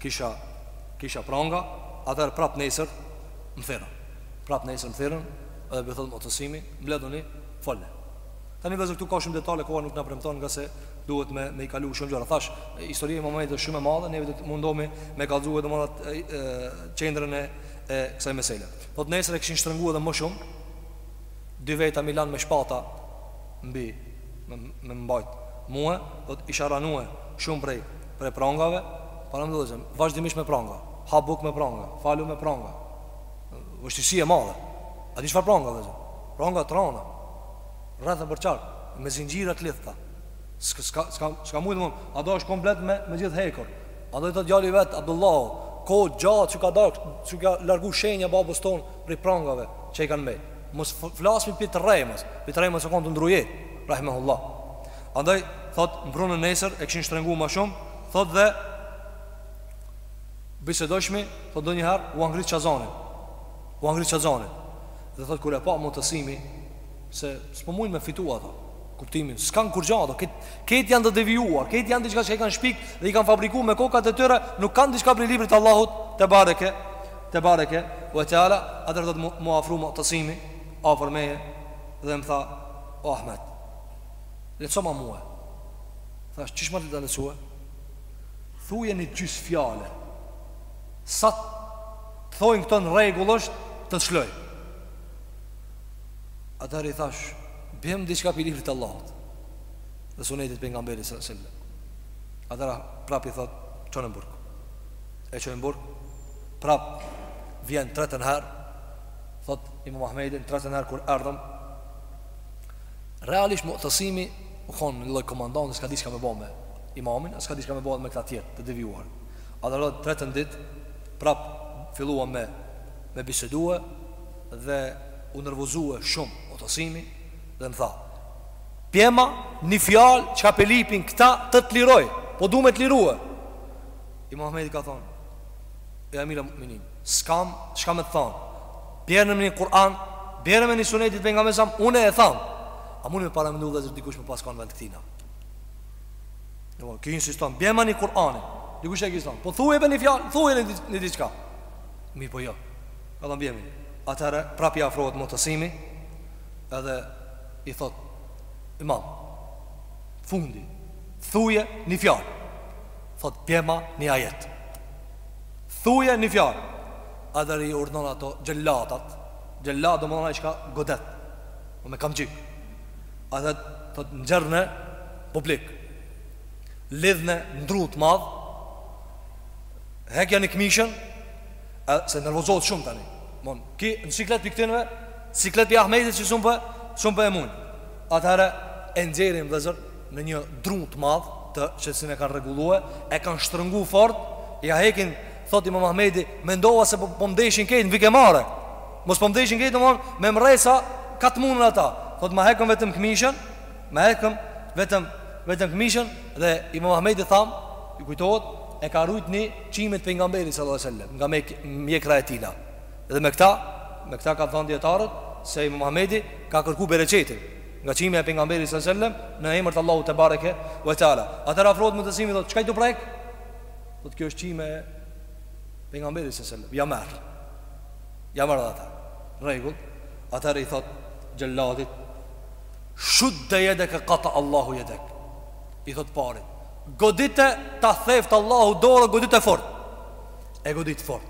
kisha kisha pranga, atëherë prap nesër më thirrën. Prap nesër më thirrën dhe më thotë Mu'tasimi, mbledhuni, folni. Tani vllazën këtu ka shumë detale koha nuk na premton ngase duhet me me i kalu shumë gjëra. Thash, historia e imam Ahmedit është shumë e madhe, ne veç do t'mundohemi me kallzue domethënë qendrën e e kësaj mesele. Thotë nesër e kishin shtrënguar edhe më shumë dy veta m'i lanë me shpata mbi me me mbajt mua thotë isha ranue shumë prej prej prangave paramendoni vazhdimisht me pranga ha buk me pranga falu me pranga vështirësi e madhe a di çfar pranga vllazën pranga të rana rreth e përqark me zinxhira të lidhta ska ska ska ska mujt më a do është komplet me me gjithë hekur andaj thotë djali vet Abdullahu kohë gjatë s'i ka dal s'iu ka largu shenja babës tonë prej prangave që i kanë mbet Mos flasmi për të rremës, për të rremës u kanë të ndruje, rahimahullah. Andaj thot më prunë nesër e kishin shtrenguar më shumë, thot dhe bisedojshmi, thot ndonjëherë ua ngritsha zanin. Ua ngritsha zanin. Dhe thot kur e pa Mu'tasimi se s'po mujnë me fitu ata. Kuptimin, s'kan kurgja, këta këta janë të devijuar, këta janë diçka që e kanë shpik dhe i kanë fabrikuar me kokat e tyre, nuk kanë diçka prej librit të Allahut tebareke Tebareke ve teala, atëherë thotë m'u afru Mu'tasimi afër meje dhe më tha, O Ahmet, lehtësoma mua. Thash, qysh me ta lehtësua? Thuje një gjys fjale. Çka të thojnë këta në rregull është, të të lshoj. Atëherë i thash, bjermë diçka prej librit të Allahut. Dhe sunetit pejgamberit sallallahu alajhi wasallam. Atëherë prapë i thot, çonie në burg. E çojnë në burg, prap vjen tretën her thot imam Ahmedi tretën her kur ardhëm realisht Mu'tasimi u konë një lloj komandanti s'ka dit çka me bo me imamin s'ka dit çka me bo me këta tjert të devijuar atëherë thot tretën dit prap fillua me me bisedue dhe u nërvozue shumë Mu'tasimi dhe më tha bjerma një fjal çka po lypin këta të të liroj po du me të lirue imam Ahmedi i ka thonë Ja emirel mu'minin S'kam çka me të thanë Bjermë një Kur'an Bjermë një sunetit pejgamberit alejhi selam Une e tham A muni me paramendu vëllezër dikush me pas kanë n'vend këtina Në më këjnë si stanë Bjermë një Kur'an Dikush i kish thanë Po thuje bre një fjalë Thuje një, një diçka Mirëpo jo Ka thanë bjermë Atëherë prap i afrohet Mu'tasimi Edhe I thot Imam Fundi Thuje një fjalë Thotë bjerma një ajet Thuje një fjalë Atëherë i urdhnon ato xhelatat Xhelat domethënë ai çka godet O po me kamxhik Atëherë thotë nxjerrne publik Lidhne në dru t'madh Hekjani këmishën se nervozot shumë tani Mon, ki në siklet prej këtyneve Siklet prej Ahmedit që s'un po S'un po e mund Atëherë e nxerrin vllezër në një dru të madh që e kanë e kanë rregullue e kanë shtrëngu fort ja hekin thot imam Ahmedi mendova se po, po m'deshin krejt n'vike marre mos po m'deshin krejt në mon me mresa ka të munden ata thot ma hekën vetëm këmishën ma hekën vetëm vetëm këmishën dhe imam Ahmedi thonë i kujtohet e ka rujt një qime t'Pejgamberit sallallahu sallam nga mjekra e tina dhe me këta me këta kanë thonë dijetarët se imam Ahmedi ka kërku bereqetin Nga qimja e Pejgamberit sa sellem në emër të Allahut tebareke ve teala. Atëherë afrohet Mu'tesimi thotë, çka ki te ti prek? Thotë kjo është qime e Pejgamberit sa sellem. Ja merr. Ja merr ata. Rregull. Atëherë i thotë xhellatit Shudde jedek kata Allahu jedek I thot parit Godite ta theft Allahu dorën Godite fort E godit fort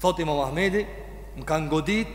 Thot imam Ahmedi Më kanë godit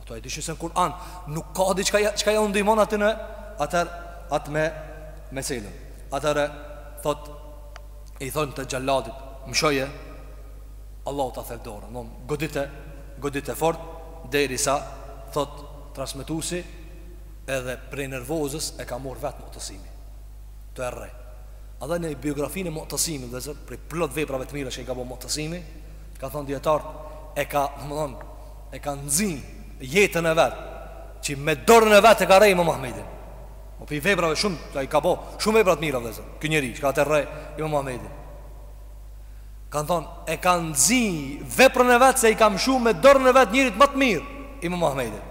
Ato e dishin se në Kur'an nuk ka diçka ja, çka ja ndihmon ati në atë atë meselen. Atëherë thot i thonte xhelatit, mshoje Allahu ta theft dorën, godite godite fort derisa thot transmetuesi edhe prej nervozës e ka marr vet Mu'tasimi t'e rreh. Edhe në biografinë e Mu'tasimit, vllezër, prej plot veprave të mira që i ka bo Mu'tasimi, kanë thonë dijetarët, e ka, domethënë, e ka nxi jetën e vet që me dorën e vet e ka rreh Imam Ahmedin. Po prej veprave shumë, ai ka bo, shumë vepra t'mira vllezër, ky njeri që ka rreh Imam Ahmedin. Kanë thonë, e ka nxi veprën e vet se i ka mshu me dorën e vet njerit ma të mirë Imam Ahmedin.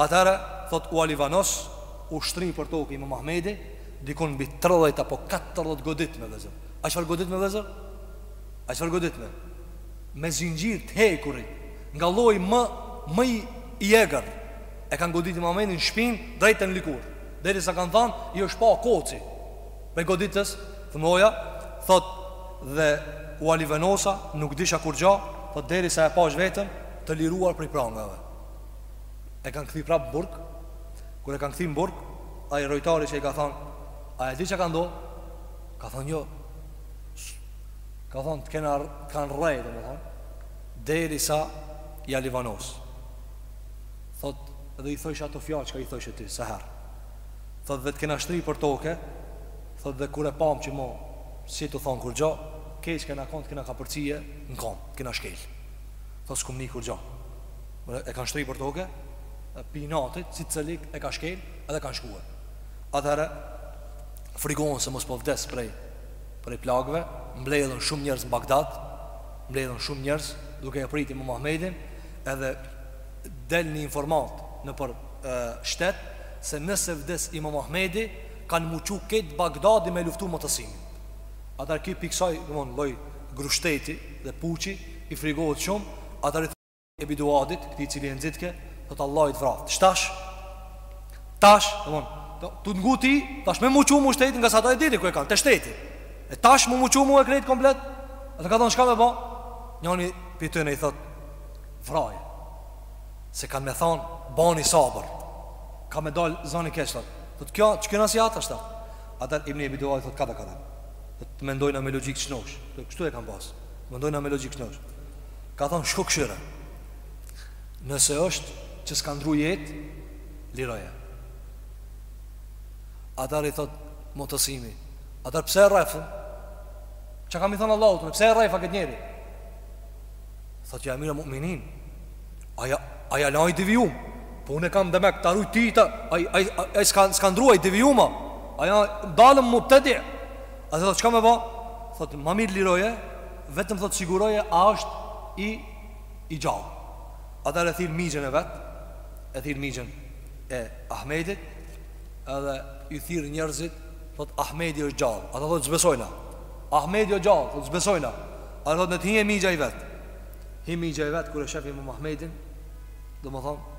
Atëherë, thot u alivanos, u shtri për tokë Imam Ahmedi, dikun mbi 30 apo 40 goditme vllezër. A çfarë goditme vllezër? A çfarë goditme? me zinxhir të hekurit nga lloji më më i egër e kanë godit imam Ahmedin në shpinë drejt e në lëkurë derisa kanë thanë i është pa koci prej goditjeve të mëdha thotë dhe u alivanosa nuk disha kurgja thotë derisa e pashë veten të liruar prej prangave e kanë kthi prapë n'burg kur e kanë kthi në burg ai rojtari që i ka thanë a e di ça ka ndodhë ka thanë jo Ka thonë të kanë rrehë domethonë Derisa je alivanos Thot dhe i thëjsh ato fjallë çka i thojshe ti se herë Thot dhe të kena shtri për toke Thot dhe kure pamë që mo S'i ke thonë kurgjo Krejt çka kena konë të kena kapërcye në komë Të kena shkel Thot s'kom ni kurgjo E kanë shtri për toke Pi inatit secili e ka shkel Edhe kanë shkue Atëherë Frigohën se mos po vdes prej prej plagëve, mbledhën shumë njerëz në Bagdad, mbledhën shumë njerëz duke e prit Imam Ahmedin, edhe del një informatë nëpër shtet se nëse vdes Imam Ahmedi kanë m'u çu krejt Bagdadi me luftu Mutesimin. Atëherë ky pi kësaj, domethon lloj grushteti dhe puçi i frigohet shumë, atëherë Ebi Duadit, këtij cili e nxitke, dhe thot Allahu të vraftë. Tash, tash, domethon, të të ngoj ty, tash me m'u çu mu shteti, nga sa ta e diri ku e kanë, të shtetin. E tash me m'u çu mu krejt komplet, atëherë ka thonë, çka me ba? Njani prej tyne i thotë, vraje, se kanë me thonë, bani sabër, ka me dalë zani keq, thotë, thotë, kjo, që kjo nësi atë, ashtë, atëherë, Ibn Ebi Duadi, thotë, kadal, kadal, thotë, mendojna me logjikë shnosh, kështu e kanë pasë, mendojna me logjikë shnosh, Ka thënë shko kshyre Nëse është që s'ka ndërru jetë Liroje Atëherë i thot Mutesimi Atëherë pse e rrehëm Çka më i thonë Allahut Pse e rreha këtë njeri Thot ja emirul mu'minin Ai, ai i devijum Po unë e kam demek ta ruj ti ta Ai s'ka, s'ka ndërru ai i devijum ai ja dalëm mu pi tij Ai thot çka me ba Thot ma mirë liroje Vetëm thot siguroje a është i i gjallë. Atëherë e thirr mixhen e vet, e thirr mixhen e Ahmedit, edhe i thirr njerëzit, thot Ahmedi është gjallë. Ata thot s'besojna. Ahmedi është gjallë, thot s'besojna. Ai thot le të hyjë mixha i vet. Hi mixha i vet kur e shef Imam Ahmedin, domethënë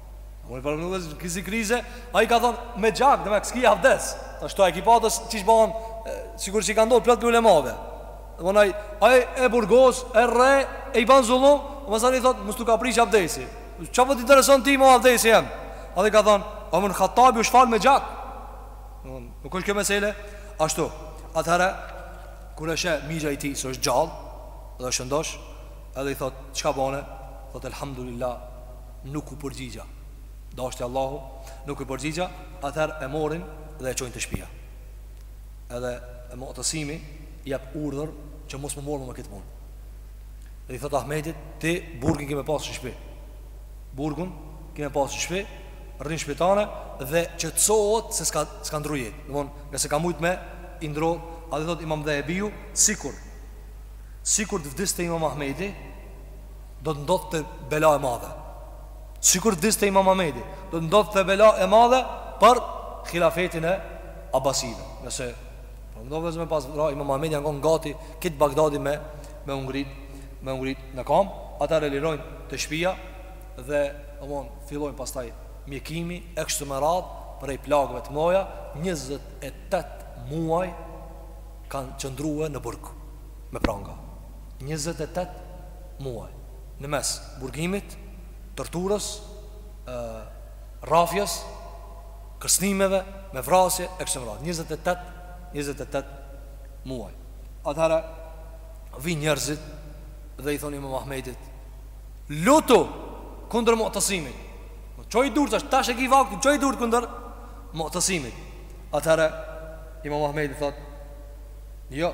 Kur je në kësi krize Ai ka thonë me gjak demek s'ki avdes Tash kjo i kie patë çka bon Sikur që i ka ndodh plot prej ulemave Dhe më nëjë Ai e burgos e rreh E i ban zullum Dhe masanej i thotë mos t'u ka prish avdesi Çka po t'intereson ty mo avdesi jem Ai i ka thonë Omer ibn Hattabi u fal me gjak Nuk është kjo mesele Ashtu Atëherë Kur e sheh mixha i tij Se është gjallë Dhe shëndosh Edhe i thotë Çka bane Thotë elhamdulillah nuk u përgjigja. Dashti Allahu, nuk u përgjigja, atëherë e morrin dhe e çojnë te shpija. Edhe Mu'tasimi jep urdhër që mos m'u morr me këtë punë. Dhe i thot Ahmedit, ti burgun ki me pasë në shpi. Burgun ki me pasë në shpi, rri n'shpi tane dhe qetësohet se s'ka, s'ka ndru jetë. Domthon, nëse ka mujtë me i ndru, a dhe thot imam Dhehebiu, sikur, sikur të vdiste imam Ahmedi, do të ndodhte bela e madhe. Sikur t'vdiste Imam Ahmedi, do të ndodhte bela e madhe për Hilafetin e Abasive. Nëse po do vëzë me pas vra Imam Ahmedi janë kon gati krejt Bagdadi me m'u ngrit, m'u ngrit në kom, atëherë e lirojnë te shpia dhe domthon fillojnë pastaj mjekimi e kështu me radh prej plagëve të mëdha, 28 muaj kanë qëndrue në burg me pranga. njëzet e tetë muaj, në mes burgimit, torturës, rrafjes, kërcënimeve me vrasje e kështu me radhë, njëzet e tetë, njëzet e tetë muaj. Atëherë vijnë njerëzit dhe i thonë Imam Ahmedit, "Lutu kundër Mu'tasimit." Po çoji durt tash, tash e ki vaktin, çoji durt kundër Mu'tasimit. Atëherë Imam Ahmedi thotë, "Jo,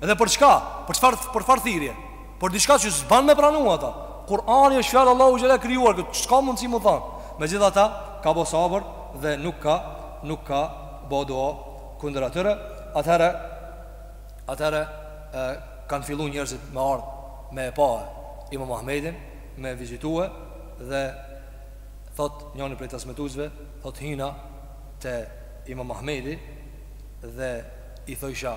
Dhe për çka? Për çfar për çfar thirrje? Për diçka që s'ban me pranu ata. Kur'ani është fjalë e Allahut, fjala e krijuar, s'ka mundsi m'u thon. Megjithatë, ka bë sabër dhe nuk ka nuk ka bë dua kundër atyre. Atëherë atëherë kanë filluar njerëzit me ardh me e pa Imam Ahmedin, me e vizitue dhe thot njëri prej transmetuesve, thot hina te Imam Ahmedi dhe i thojsha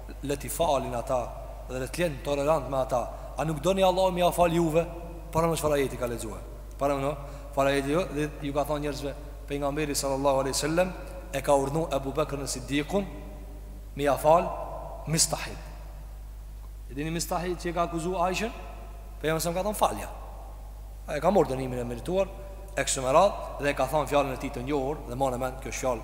le t'i falin ata dhe le të jenë tolerant me ata a nuk doni Allahu me jau fal juve paramendo çfarë ajeti ka lexue paramendo çfarë ajeti jo dhe ju ka thanë njerëzve pejgamberi sallallahu alejhi wasallam e ka urdhnu Ebu Bekrin es-Sidikun me ja fal Mistahit e dini Mistahit që e ka akuzu Aishën pejgamberi sa ka thanë falja e ka marrë dënimin e merituar e kështu me radhë dhe e ka thanë fjalën e tij të njohur dhe mane mend kjo është fjalë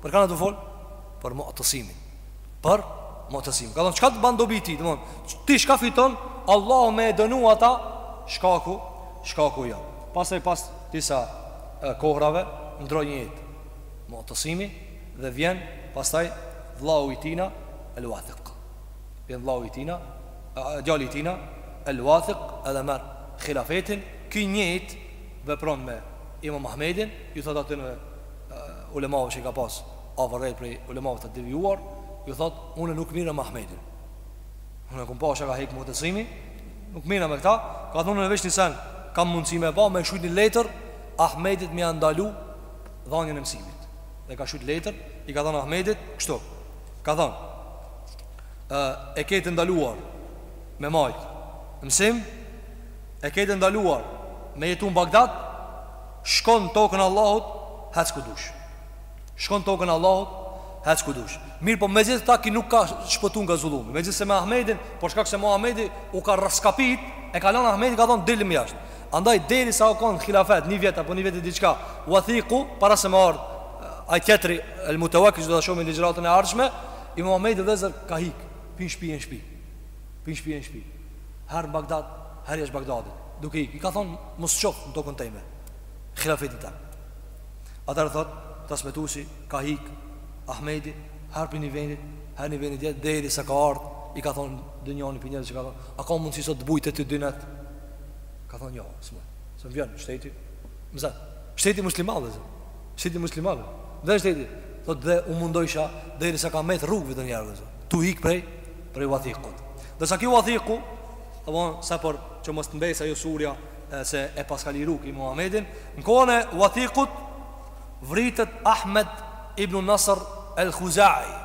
Për kanë tu folë? Për Mu'tasimin Për Mu'tasimin Ka thonë, çka të ban dobi ty? Domthon, ti çka fiton? Allahu me e dënu ata Shkaku, shkaku jot Pastaj pas disa e, kohrave Ndrron jetë Mu'tasimi Dhe vjen pastaj Vllau i tina El Wathiq Vjen vllau i tina Djali i tina El Wathiq Edhe merr hilafetin Ky njëjtë Vepron me Imam Ahmedin Ju thot aty në ulemave që i ka pas afër vetit prej ulemave të devijuar ju thot, une nuk mirrem me Ahmedin Une kum pa se ka hek Mutesimi Nuk mirrem me këta Ka thonë veç një sen Kam mundësi me ba me shkrujt një letër Ahmedit me ja ndalu Dhanjën e mësimit Dhe ka shkrujt letër I ka thonë Ahmedit Kështu Ka thonë E ke të ndaluar Me majt Mësim E ke të ndaluar Me jetu në Bagdad Shko në tokën Allahut, hec ku dush Shko në tokën e Allahut, hec ku dush Mirëpo megjithatë ky nuk ka shpëtu nga zullumi Megjithëse me Ahmedin, për shkak se Imam Ahmedi u ka rraskapit E ka lanë Ahmedin ka thonë dilëm jashtë Andaj derisa u konë hilafet, një vjet apo një vjet e diçka Wathiku, para se me ardhë Ai tjetri, el Mutawakkil do ta shohim ligjëratën e ardhshme Imam Ahmedi vllezër ka hik, pej shpi e në shpi Pej shpi e në shpi Her në Bagdad Her jashtë Bagdadit Duke ik I ka thonë Mos shoh në tokën teme Hilafetin tem Atëherë thot Transmetusi Ka hik Ahmedi Her pej një vendit Her një vendit tjetër Derisa ka ardh I ka thonë Te njani prej njerëzve ka thonë A ka mundësi sot të buj te ti dy net Ka thonë jo S'mund Se më vjen Shteti Më zë Shteti musliman dhe zë Shteti musliman Dhe shteti Thot dhe u mundojsha Derisa ka met rrugëve te njerëz Tu hik prej prej wathikut. Ndërsa ky wathiku, domthon sa për që mos të mbesë ajo sura se e paska liru ky Imam Ahmedin, në kohën e wathikut vritet Ahmed ibn Nasr al-Khuzai.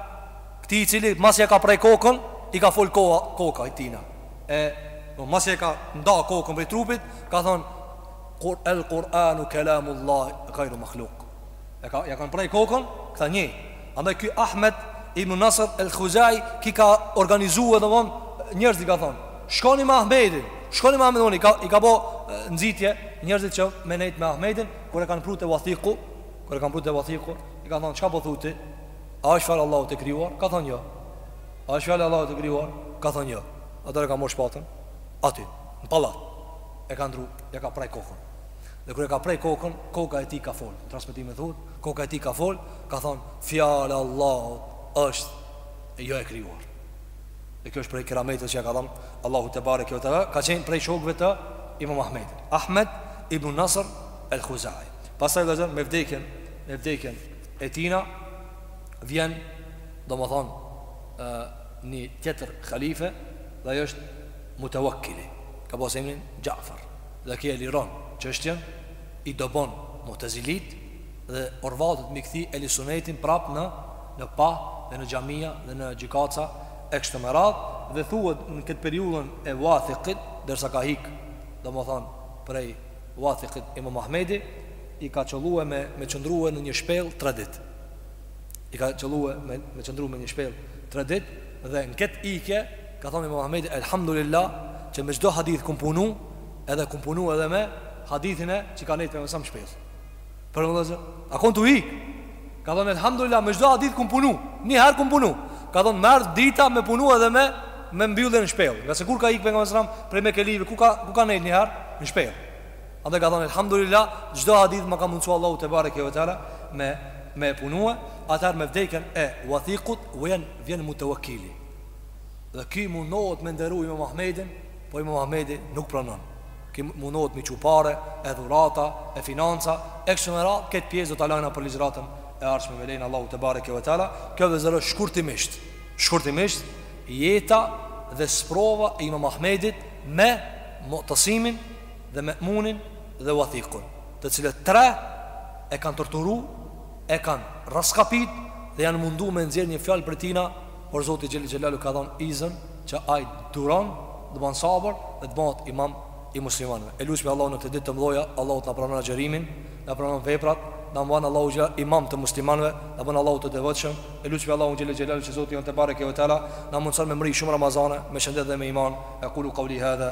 Këtij i cili masi ja ka pre kokën, i ka fol koha, koka i tina. E po masi e ka nda kokën prej trupit, ka thon Kur el Kur'anu kelamullah ghayru makhluq. E ka ja kanë pre kokën, këta një Andaj ky Ahmed ibn Nasr al-Khuzai ky ka organizuar domthon njerëz i ka thon, shkoni me Ahmedin, shkoni me Ahmedin, i ka i ka bë nxitje njerëzit që me nejt me Ahmedin kur e kanë pru te wathiku, kur e kanë pru te wathiku, i ka thon çka po thu ti? A është fjala e Allahut e krijuar? Ka thon jo. A është fjala e Allahut e krijuar? Ka thon jo. Atëher ka marr shpatën aty në pallat. E ka ndru, ja ka pre kokën. Dhe kur e ka pre kokën, koka e tij ka fol. Transmetimi thotë Koka e tij ka fol, ka thon fjala e Allahut është e jo e krijuar. Dhe kjo është prej kerameteve që ja ka dhën Allahu tebareke ve teala, ka qenë prej shokëve të Imam Ahmedit, Ahmed ibn Nasr al-Khuzai. Pastaj vëllazër me vdekjen, me vdekjen e tina vjen domethën ë një tjetër halife dhe ai është Mutawakkili, ka pas emrin Xhafar. Dhe kjo e liron çështjen, i dëbon Mu'tezilit dhe orvatet mi kthi Ehli Sunetin prap në në pah dhe në xhamia dhe në gjykaca e kështu me radhë, dhe thuhet në këtë periudhën e Wathiqit, derisa ka hik, domethënë prej Wathiqit Imam Ahmedi, i ka qëllue me me qëndrue në një shpellë tre ditë. i ka qëllue me, me qëndru në një shpellë tre ditë dhe në këtë ikje ka thon Imam Ahmedi Elhamdulillah që me çdo hadith kom punu edhe kom punu edhe me hadithin e që ka nejt Pejgamberi alejhi selam shpellë pra vëllezër a kon tu ik ka thon Elhamdulillah me çdo hadith kom punu një herë kom punu ka thon m'erdh dita me punu edhe me me mbylljen në shpellë ngase kur ka ik Pejgamberi alejhi selam prej mekelive ku ka, ka nejt një herë në shpellë Andaj ka thënë elhamdulilah çdo hadith ma ka mundësu Allahu te bareke ve teala me me e punue, atëherë me vdekjen e Wathiqut vjen vjen Mutawakili. Dhe ky mundohet me nderu Imam Ahmedin, po Imam Ahmedi nuk pranon. Ky mundohet mi çu pare, e dhurata, e financa, e kështu me radhë, këtë pjesë do ta lajna për ligjratën e ardhshme me lejen e Allahut te bareke ve teala. Kjo vëllezër shkurtimisht, shkurtimisht jeta dhe sprova e Imam Ahmedit me Mu'tasimin dhe Me'munin dhe Wathiqun, të cilët tre e kanë torturu, e kanë rraskapit dhe janë mundu me nxjerr një fjalë prej tina, por Zoti xhele xhelaluhu ka dhënë izën që ai duron, të bën sabër dhe të bëhet imam i muslimanëve. E lutshmi Allahun në këto ditë të mëdhaja, Allahu të na pranon agjerimin, na pranon veprat, na bën Allahu xhela imam të muslimanëve, na bën Allahu të devotshëm. E lutshmi Allahun xhele xhelaluhu që Zoti jon te bareke ve teala na mundson me mri shumë Ramazane me shëndet dhe me iman. Aqulu qouli hadha